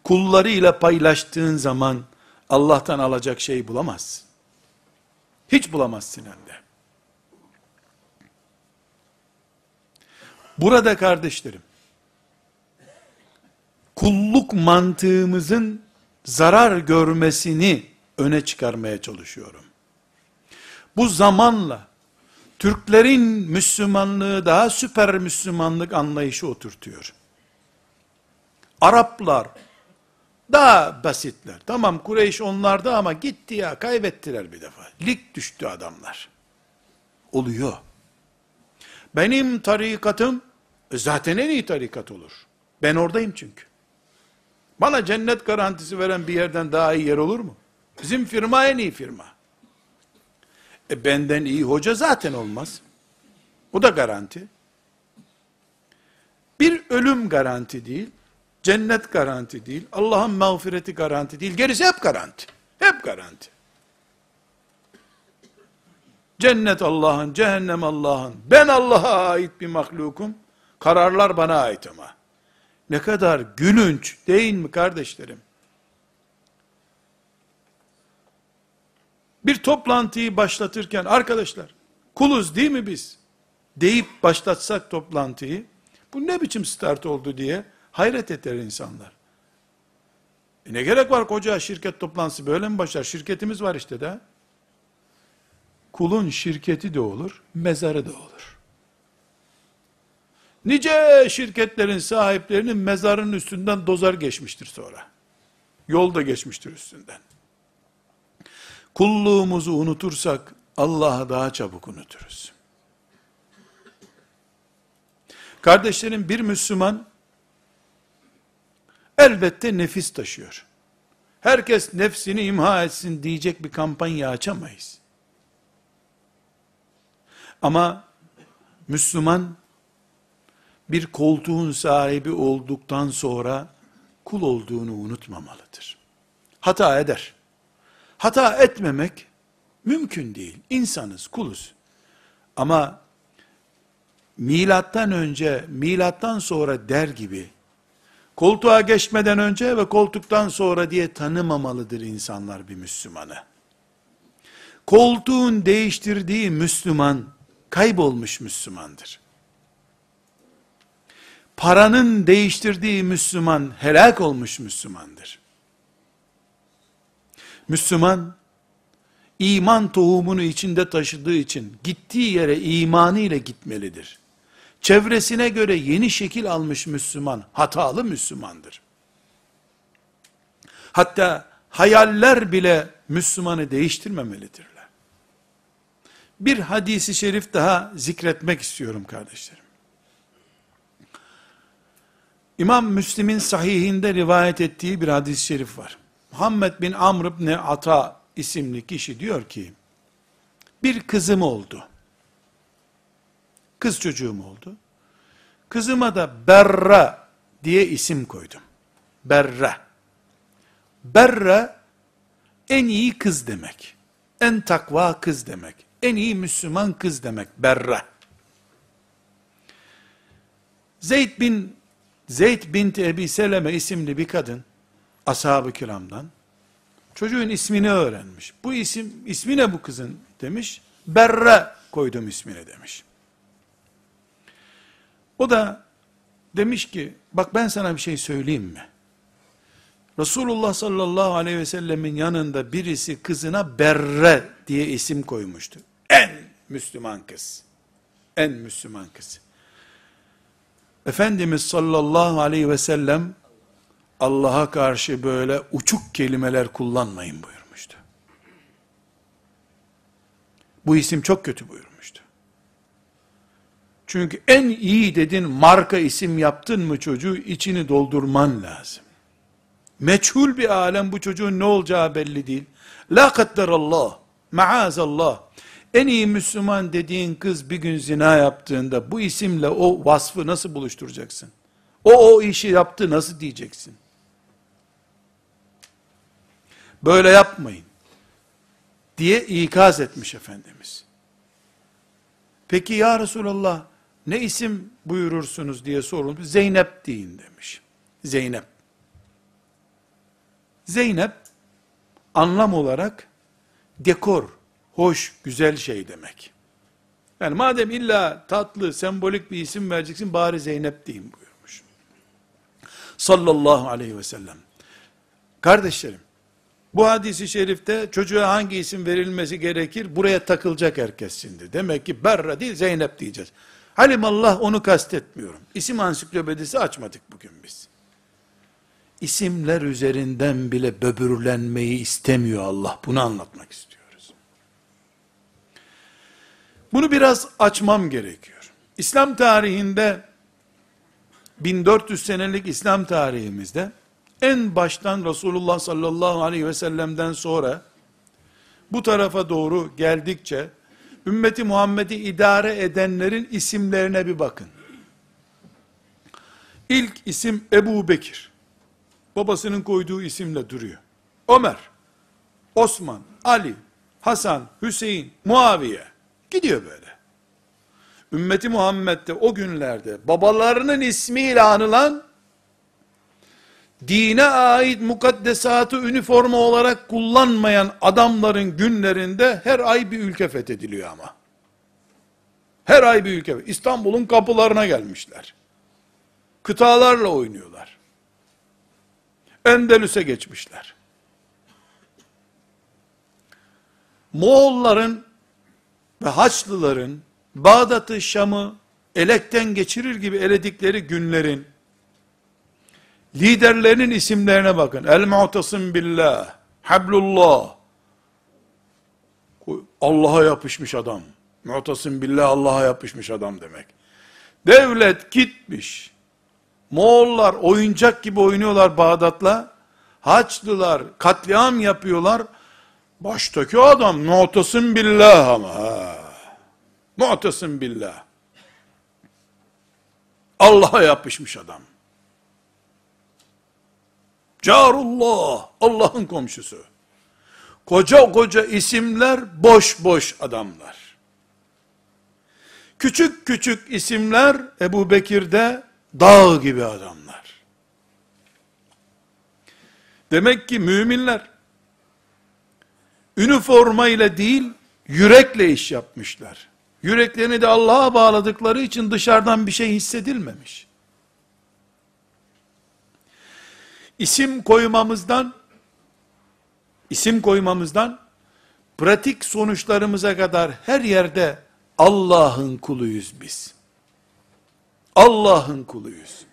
Kullarıyla paylaştığın zaman, Allah'tan alacak şey bulamazsın. Hiç bulamazsın hem de. Burada kardeşlerim, kulluk mantığımızın zarar görmesini öne çıkarmaya çalışıyorum. Bu zamanla Türklerin Müslümanlığı daha süper Müslümanlık anlayışı oturtuyor. Araplar daha basitler. Tamam Kureyş onlarda ama gitti ya kaybettiler bir defa. Lig düştü adamlar. Oluyor. Benim tarikatım zaten en iyi tarikat olur. Ben oradayım çünkü. Bana cennet garantisi veren bir yerden daha iyi yer olur mu? Bizim firma en iyi firma. E benden iyi hoca zaten olmaz. Bu da garanti. Bir ölüm garanti değil, cennet garanti değil, Allah'ın mağfireti garanti değil, gerisi hep garanti. Hep garanti. Cennet Allah'ın, cehennem Allah'ın. Ben Allah'a ait bir mahlukum. Kararlar bana ait ama. Ne kadar gülünç değil mi kardeşlerim? Bir toplantıyı başlatırken arkadaşlar kuluz değil mi biz? Deyip başlatsak toplantıyı bu ne biçim start oldu diye hayret eder insanlar. E ne gerek var koca şirket toplantısı böyle mi başlar? Şirketimiz var işte de. Kulun şirketi de olur, mezarı da olur. Nice şirketlerin sahiplerinin mezarının üstünden dozar geçmiştir sonra. Yol da geçmiştir üstünden. Kulluğumuzu unutursak Allah'ı daha çabuk unuturuz. Kardeşlerim bir Müslüman elbette nefis taşıyor. Herkes nefsini imha etsin diyecek bir kampanya açamayız. Ama Müslüman bir koltuğun sahibi olduktan sonra kul olduğunu unutmamalıdır. Hata eder. Hata etmemek mümkün değil. İnsanız, kuluz. Ama milattan önce, milattan sonra der gibi, koltuğa geçmeden önce ve koltuktan sonra diye tanımamalıdır insanlar bir Müslümanı. Koltuğun değiştirdiği Müslüman, kaybolmuş Müslümandır. Paranın değiştirdiği Müslüman, helak olmuş Müslümandır. Müslüman, iman tohumunu içinde taşıdığı için, gittiği yere imanı ile gitmelidir. Çevresine göre yeni şekil almış Müslüman, hatalı Müslümandır. Hatta hayaller bile Müslümanı değiştirmemelidirler. Bir hadisi şerif daha zikretmek istiyorum kardeşlerim. İmam Müslim'in sahihinde rivayet ettiği bir hadis-i şerif var. Muhammed bin Amr ibn Ata isimli kişi diyor ki, bir kızım oldu. Kız çocuğum oldu. Kızıma da Berra diye isim koydum. Berra. Berra en iyi kız demek. En takva kız demek. En iyi Müslüman kız demek. Berra. Zeyd bin Zeyd binti Ebi Seleme isimli bir kadın ashab-ı kiramdan çocuğun ismini öğrenmiş. Bu isim, ismi ne bu kızın demiş. Berra koydum ismini demiş. O da demiş ki, bak ben sana bir şey söyleyeyim mi? Resulullah sallallahu aleyhi ve sellemin yanında birisi kızına Berre diye isim koymuştu. En Müslüman kız. En Müslüman kız. Efendimiz sallallahu aleyhi ve sellem Allah'a karşı böyle uçuk kelimeler kullanmayın buyurmuştu. Bu isim çok kötü buyurmuştu. Çünkü en iyi dedin marka isim yaptın mı çocuğu içini doldurman lazım. Meçhul bir alem bu çocuğun ne olacağı belli değil. La kadderallah, maazallah. En iyi Müslüman dediğin kız bir gün zina yaptığında bu isimle o vasfı nasıl buluşturacaksın? O o işi yaptı nasıl diyeceksin? Böyle yapmayın diye ikaz etmiş Efendimiz. Peki ya Resulallah ne isim buyurursunuz diye sorulmuş. Zeynep deyin demiş. Zeynep. Zeynep anlam olarak dekor, hoş, güzel şey demek. Yani madem illa tatlı, sembolik bir isim vereceksin, bari Zeynep deyin buyurmuş. Sallallahu aleyhi ve sellem. Kardeşlerim, Bu hadisi şerifte çocuğa hangi isim verilmesi gerekir? Buraya takılacak herkes şimdi. Demek ki Berra değil Zeynep diyeceğiz. Halimallah onu kastetmiyorum. İsim ansiklopedisi açmadık bugün biz. İsimler üzerinden bile böbürlenmeyi istemiyor Allah. Bunu anlatmak istiyoruz. Bunu biraz açmam gerekiyor. İslam tarihinde 1400 senelik İslam tarihimizde en baştan Resulullah sallallahu aleyhi ve sellem'den sonra bu tarafa doğru geldikçe ümmeti Muhammed'i idare edenlerin isimlerine bir bakın. İlk isim Ebu Bekir. Babasının koyduğu isimle duruyor. Ömer, Osman, Ali, Hasan, Hüseyin, Muaviye. Gidiyor böyle. Ümmeti Muhammed'de o günlerde babalarının ismiyle anılan dine ait mukaddesatı üniforma olarak kullanmayan adamların günlerinde her ay bir ülke fethediliyor ama. Her ay bir ülke. İstanbul'un kapılarına gelmişler. Kıtalarla oynuyorlar. Endelüs'e geçmişler. Moğolların ve Haçlıların Bağdat'ı, Şam'ı elekten geçirir gibi eledikleri günlerin liderlerinin isimlerine bakın. El-Mu'tasim billah, Hablullah. Allah'a yapışmış adam. Mu'tasim billah Allah'a yapışmış adam demek. Devlet gitmiş. Moğollar oyuncak gibi oynuyorlar Bağdat'la. Haçlılar katliam yapıyorlar. Baştaki adam mu'tasim billah ama. Ha. Billah. Allah'a yapışmış adam. Carullah, Allah'ın komşusu. Koca koca isimler boş boş adamlar. Küçük küçük isimler Ebu Bekir'de dağ gibi adamlar. Demek ki müminler üniforma ile değil yürekle iş yapmışlar. Yüreklerini de Allah'a bağladıkları için dışarıdan bir şey hissedilmemiş. isim koymamızdan isim koymamızdan pratik sonuçlarımıza kadar her yerde Allah'ın kuluyuz biz. Allah'ın kuluyuz.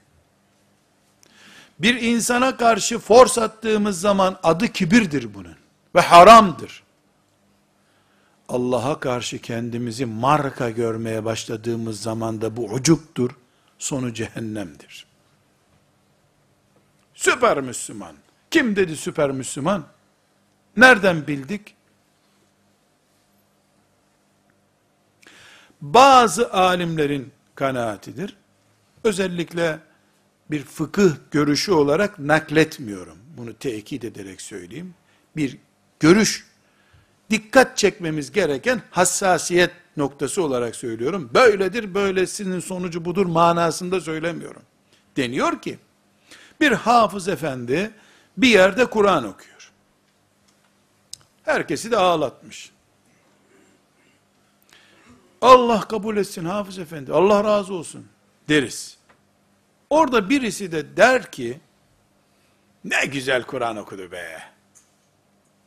Bir insana karşı force attığımız zaman adı kibirdir bunun ve haramdır. Allah'a karşı kendimizi marka görmeye başladığımız zaman da bu ucuptur, sonu cehennemdir. Süper Müslüman. Kim dedi süper Müslüman? Nereden bildik? Bazı alimlerin kanaatidir. Özellikle bir fıkıh görüşü olarak nakletmiyorum. Bunu tekit ederek söyleyeyim. Bir görüş, dikkat çekmemiz gereken hassasiyet noktası olarak söylüyorum. Böyledir, böylesinin sonucu budur manasında söylemiyorum. Deniyor ki, bir hafız efendi bir yerde Kur'an okuyor. Herkesi de ağlatmış. Allah kabul etsin hafız efendi, Allah razı olsun deriz. Orada birisi de der ki, ne güzel Kur'an okudu be.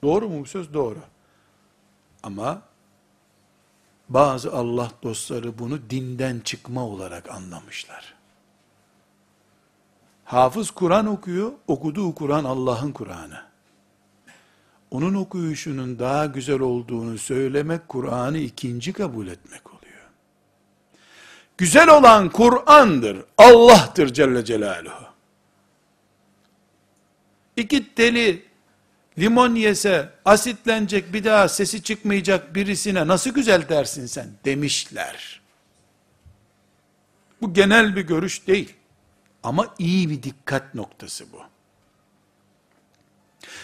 Doğru mu bu söz? Doğru. Ama bazı Allah dostları bunu dinden çıkma olarak anlamışlar. Hafız Kur'an okuyor, okuduğu Kur'an Allah'ın Kur'an'ı. Onun okuyuşunun daha güzel olduğunu söylemek, Kur'an'ı ikinci kabul etmek oluyor. Güzel olan Kur'an'dır, Allah'tır Celle Celaluhu. İki deli limon yese asitlenecek bir daha sesi çıkmayacak birisine nasıl güzel dersin sen demişler. Bu genel bir görüş değil. Ama iyi bir dikkat noktası bu.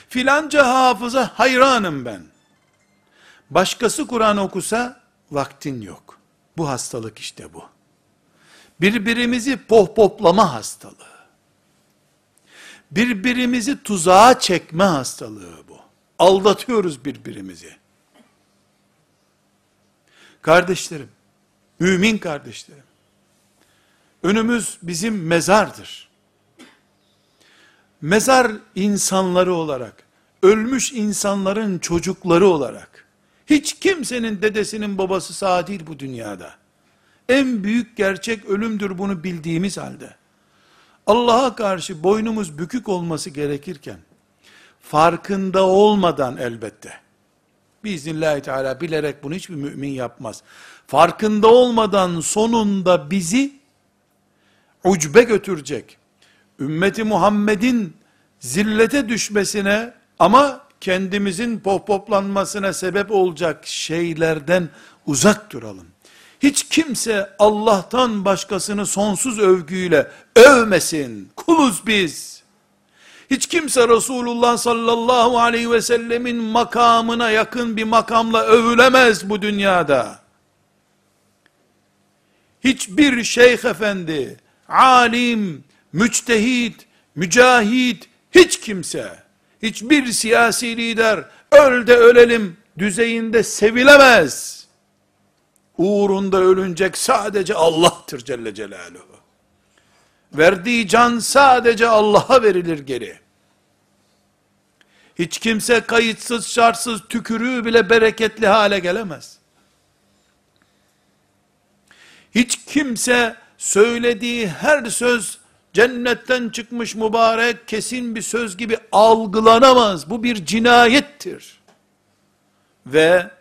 Filanca hafıza hayranım ben. Başkası Kur'an okusa vaktin yok. Bu hastalık işte bu. Birbirimizi pohpoplama hastalığı. Birbirimizi tuzağa çekme hastalığı bu. Aldatıyoruz birbirimizi. Kardeşlerim, mümin kardeşlerim, Önümüz bizim mezardır. Mezar insanları olarak ölmüş insanların çocukları olarak, hiç kimsenin dedesinin babası sağ değil bu dünyada. En büyük gerçek ölümdür bunu bildiğimiz halde. Allah'a karşı boynumuz bükük olması gerekirken, farkında olmadan elbette, biiznillahü teala bilerek bunu hiçbir mümin yapmaz. Farkında olmadan sonunda bizi ucbe götürecek, ümmeti Muhammed'in zillete düşmesine ama kendimizin pohpoplanmasına sebep olacak şeylerden uzak duralım. Hiç kimse Allah'tan başkasını sonsuz övgüyle övmesin. Kuluz biz. Hiç kimse Resulullah sallallahu aleyhi ve sellemin makamına yakın bir makamla övülemez bu dünyada. Hiçbir şeyh efendi, alim, müçtehit, mücahit, hiç kimse, hiçbir siyasi lider, öl de ölelim düzeyinde sevilemez. Uğrunda ölünecek sadece Allah'tır Celle Celaluhu. Verdiği can sadece Allah'a verilir geri. Hiç kimse kayıtsız şartsız tükürüğü bile bereketli hale gelemez. Hiç kimse söylediği her söz cennetten çıkmış mübarek kesin bir söz gibi algılanamaz. Bu bir cinayettir. Ve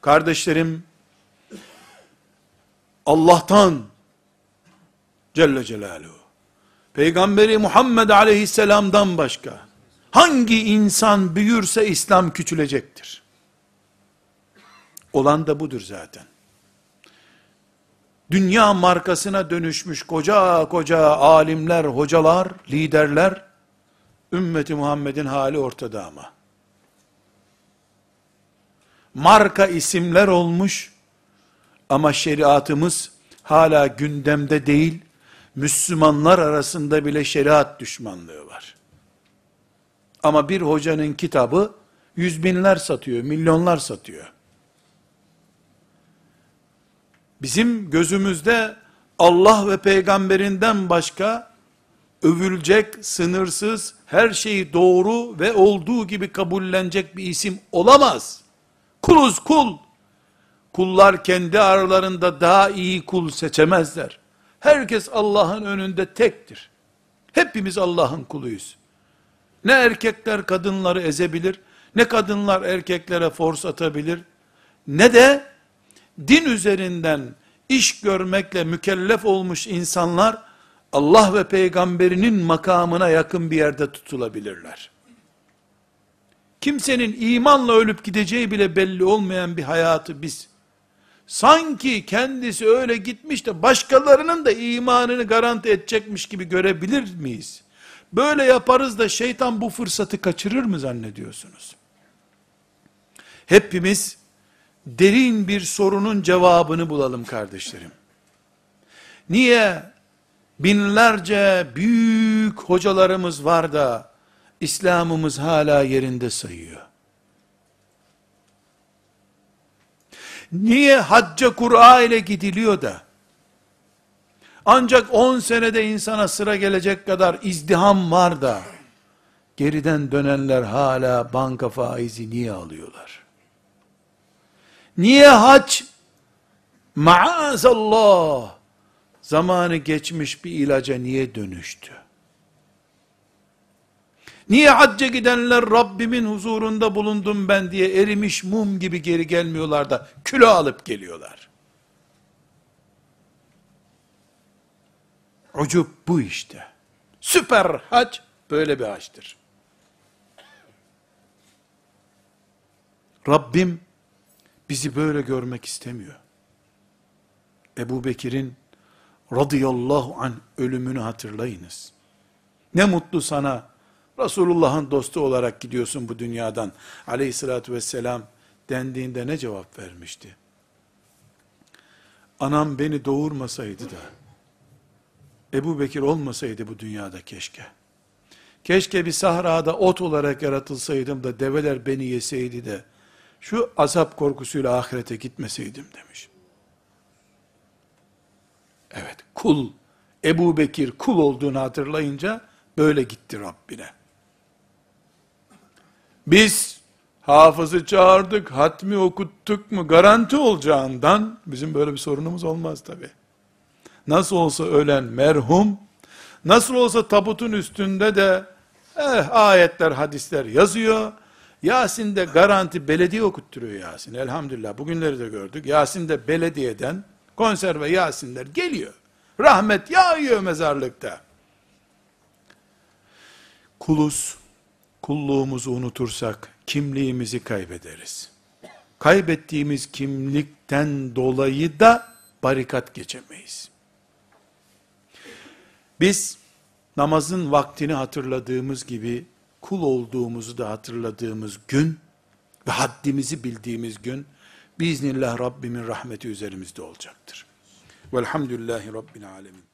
kardeşlerim Allah'tan Celle Celaluhu Peygamberi Muhammed Aleyhisselam'dan başka hangi insan büyürse İslam küçülecektir. Olan da budur zaten dünya markasına dönüşmüş koca koca alimler, hocalar, liderler, ümmeti Muhammed'in hali ortada ama. Marka isimler olmuş ama şeriatımız hala gündemde değil, Müslümanlar arasında bile şeriat düşmanlığı var. Ama bir hocanın kitabı yüz binler satıyor, milyonlar satıyor. Bizim gözümüzde Allah ve peygamberinden başka övülecek, sınırsız, her şeyi doğru ve olduğu gibi kabullenecek bir isim olamaz. Kuluz kul. Kullar kendi aralarında daha iyi kul seçemezler. Herkes Allah'ın önünde tektir. Hepimiz Allah'ın kuluyuz. Ne erkekler kadınları ezebilir, ne kadınlar erkeklere fors atabilir, ne de din üzerinden iş görmekle mükellef olmuş insanlar, Allah ve peygamberinin makamına yakın bir yerde tutulabilirler. Kimsenin imanla ölüp gideceği bile belli olmayan bir hayatı biz, sanki kendisi öyle gitmiş de başkalarının da imanını garanti edecekmiş gibi görebilir miyiz? Böyle yaparız da şeytan bu fırsatı kaçırır mı zannediyorsunuz? Hepimiz derin bir sorunun cevabını bulalım kardeşlerim. Niye binlerce büyük hocalarımız var da İslam'ımız hala yerinde sayıyor? Niye hacca Kur'a ile gidiliyor da ancak 10 senede insana sıra gelecek kadar izdiham var da geriden dönenler hala banka faizi niye alıyorlar? Niye hac? Maazallah. Zamanı geçmiş bir ilaca niye dönüştü? Niye hacca gidenler Rabbimin huzurunda bulundum ben diye erimiş mum gibi geri gelmiyorlar da kilo alıp geliyorlar? Ucub bu işte. Süper hac böyle bir haçtır. Rabbim bizi böyle görmek istemiyor. Ebu Bekir'in radıyallahu an ölümünü hatırlayınız. Ne mutlu sana Resulullah'ın dostu olarak gidiyorsun bu dünyadan aleyhissalatü vesselam dendiğinde ne cevap vermişti? Anam beni doğurmasaydı da Ebu Bekir olmasaydı bu dünyada keşke. Keşke bir sahrada ot olarak yaratılsaydım da develer beni yeseydi de şu azap korkusuyla ahirete gitmeseydim demiş. Evet, kul, Ebu Bekir kul olduğunu hatırlayınca, böyle gitti Rabbine. Biz hafızı çağırdık, hatmi okuttuk mu garanti olacağından bizim böyle bir sorunumuz olmaz tabi. Nasıl olsa ölen merhum, nasıl olsa tabutun üstünde de eh, ayetler, hadisler yazıyor. Yasin'de garanti belediye okutturuyor Yasin. Elhamdülillah bugünleri de gördük. Yasin'de belediyeden konserve Yasinler geliyor. Rahmet yağıyor mezarlıkta. Kuluz, kulluğumuzu unutursak kimliğimizi kaybederiz. Kaybettiğimiz kimlikten dolayı da barikat geçemeyiz. Biz namazın vaktini hatırladığımız gibi kul olduğumuzu da hatırladığımız gün ve haddimizi bildiğimiz gün biiznillah Rabbimin rahmeti üzerimizde olacaktır. Velhamdülillahi Rabbil Alemin.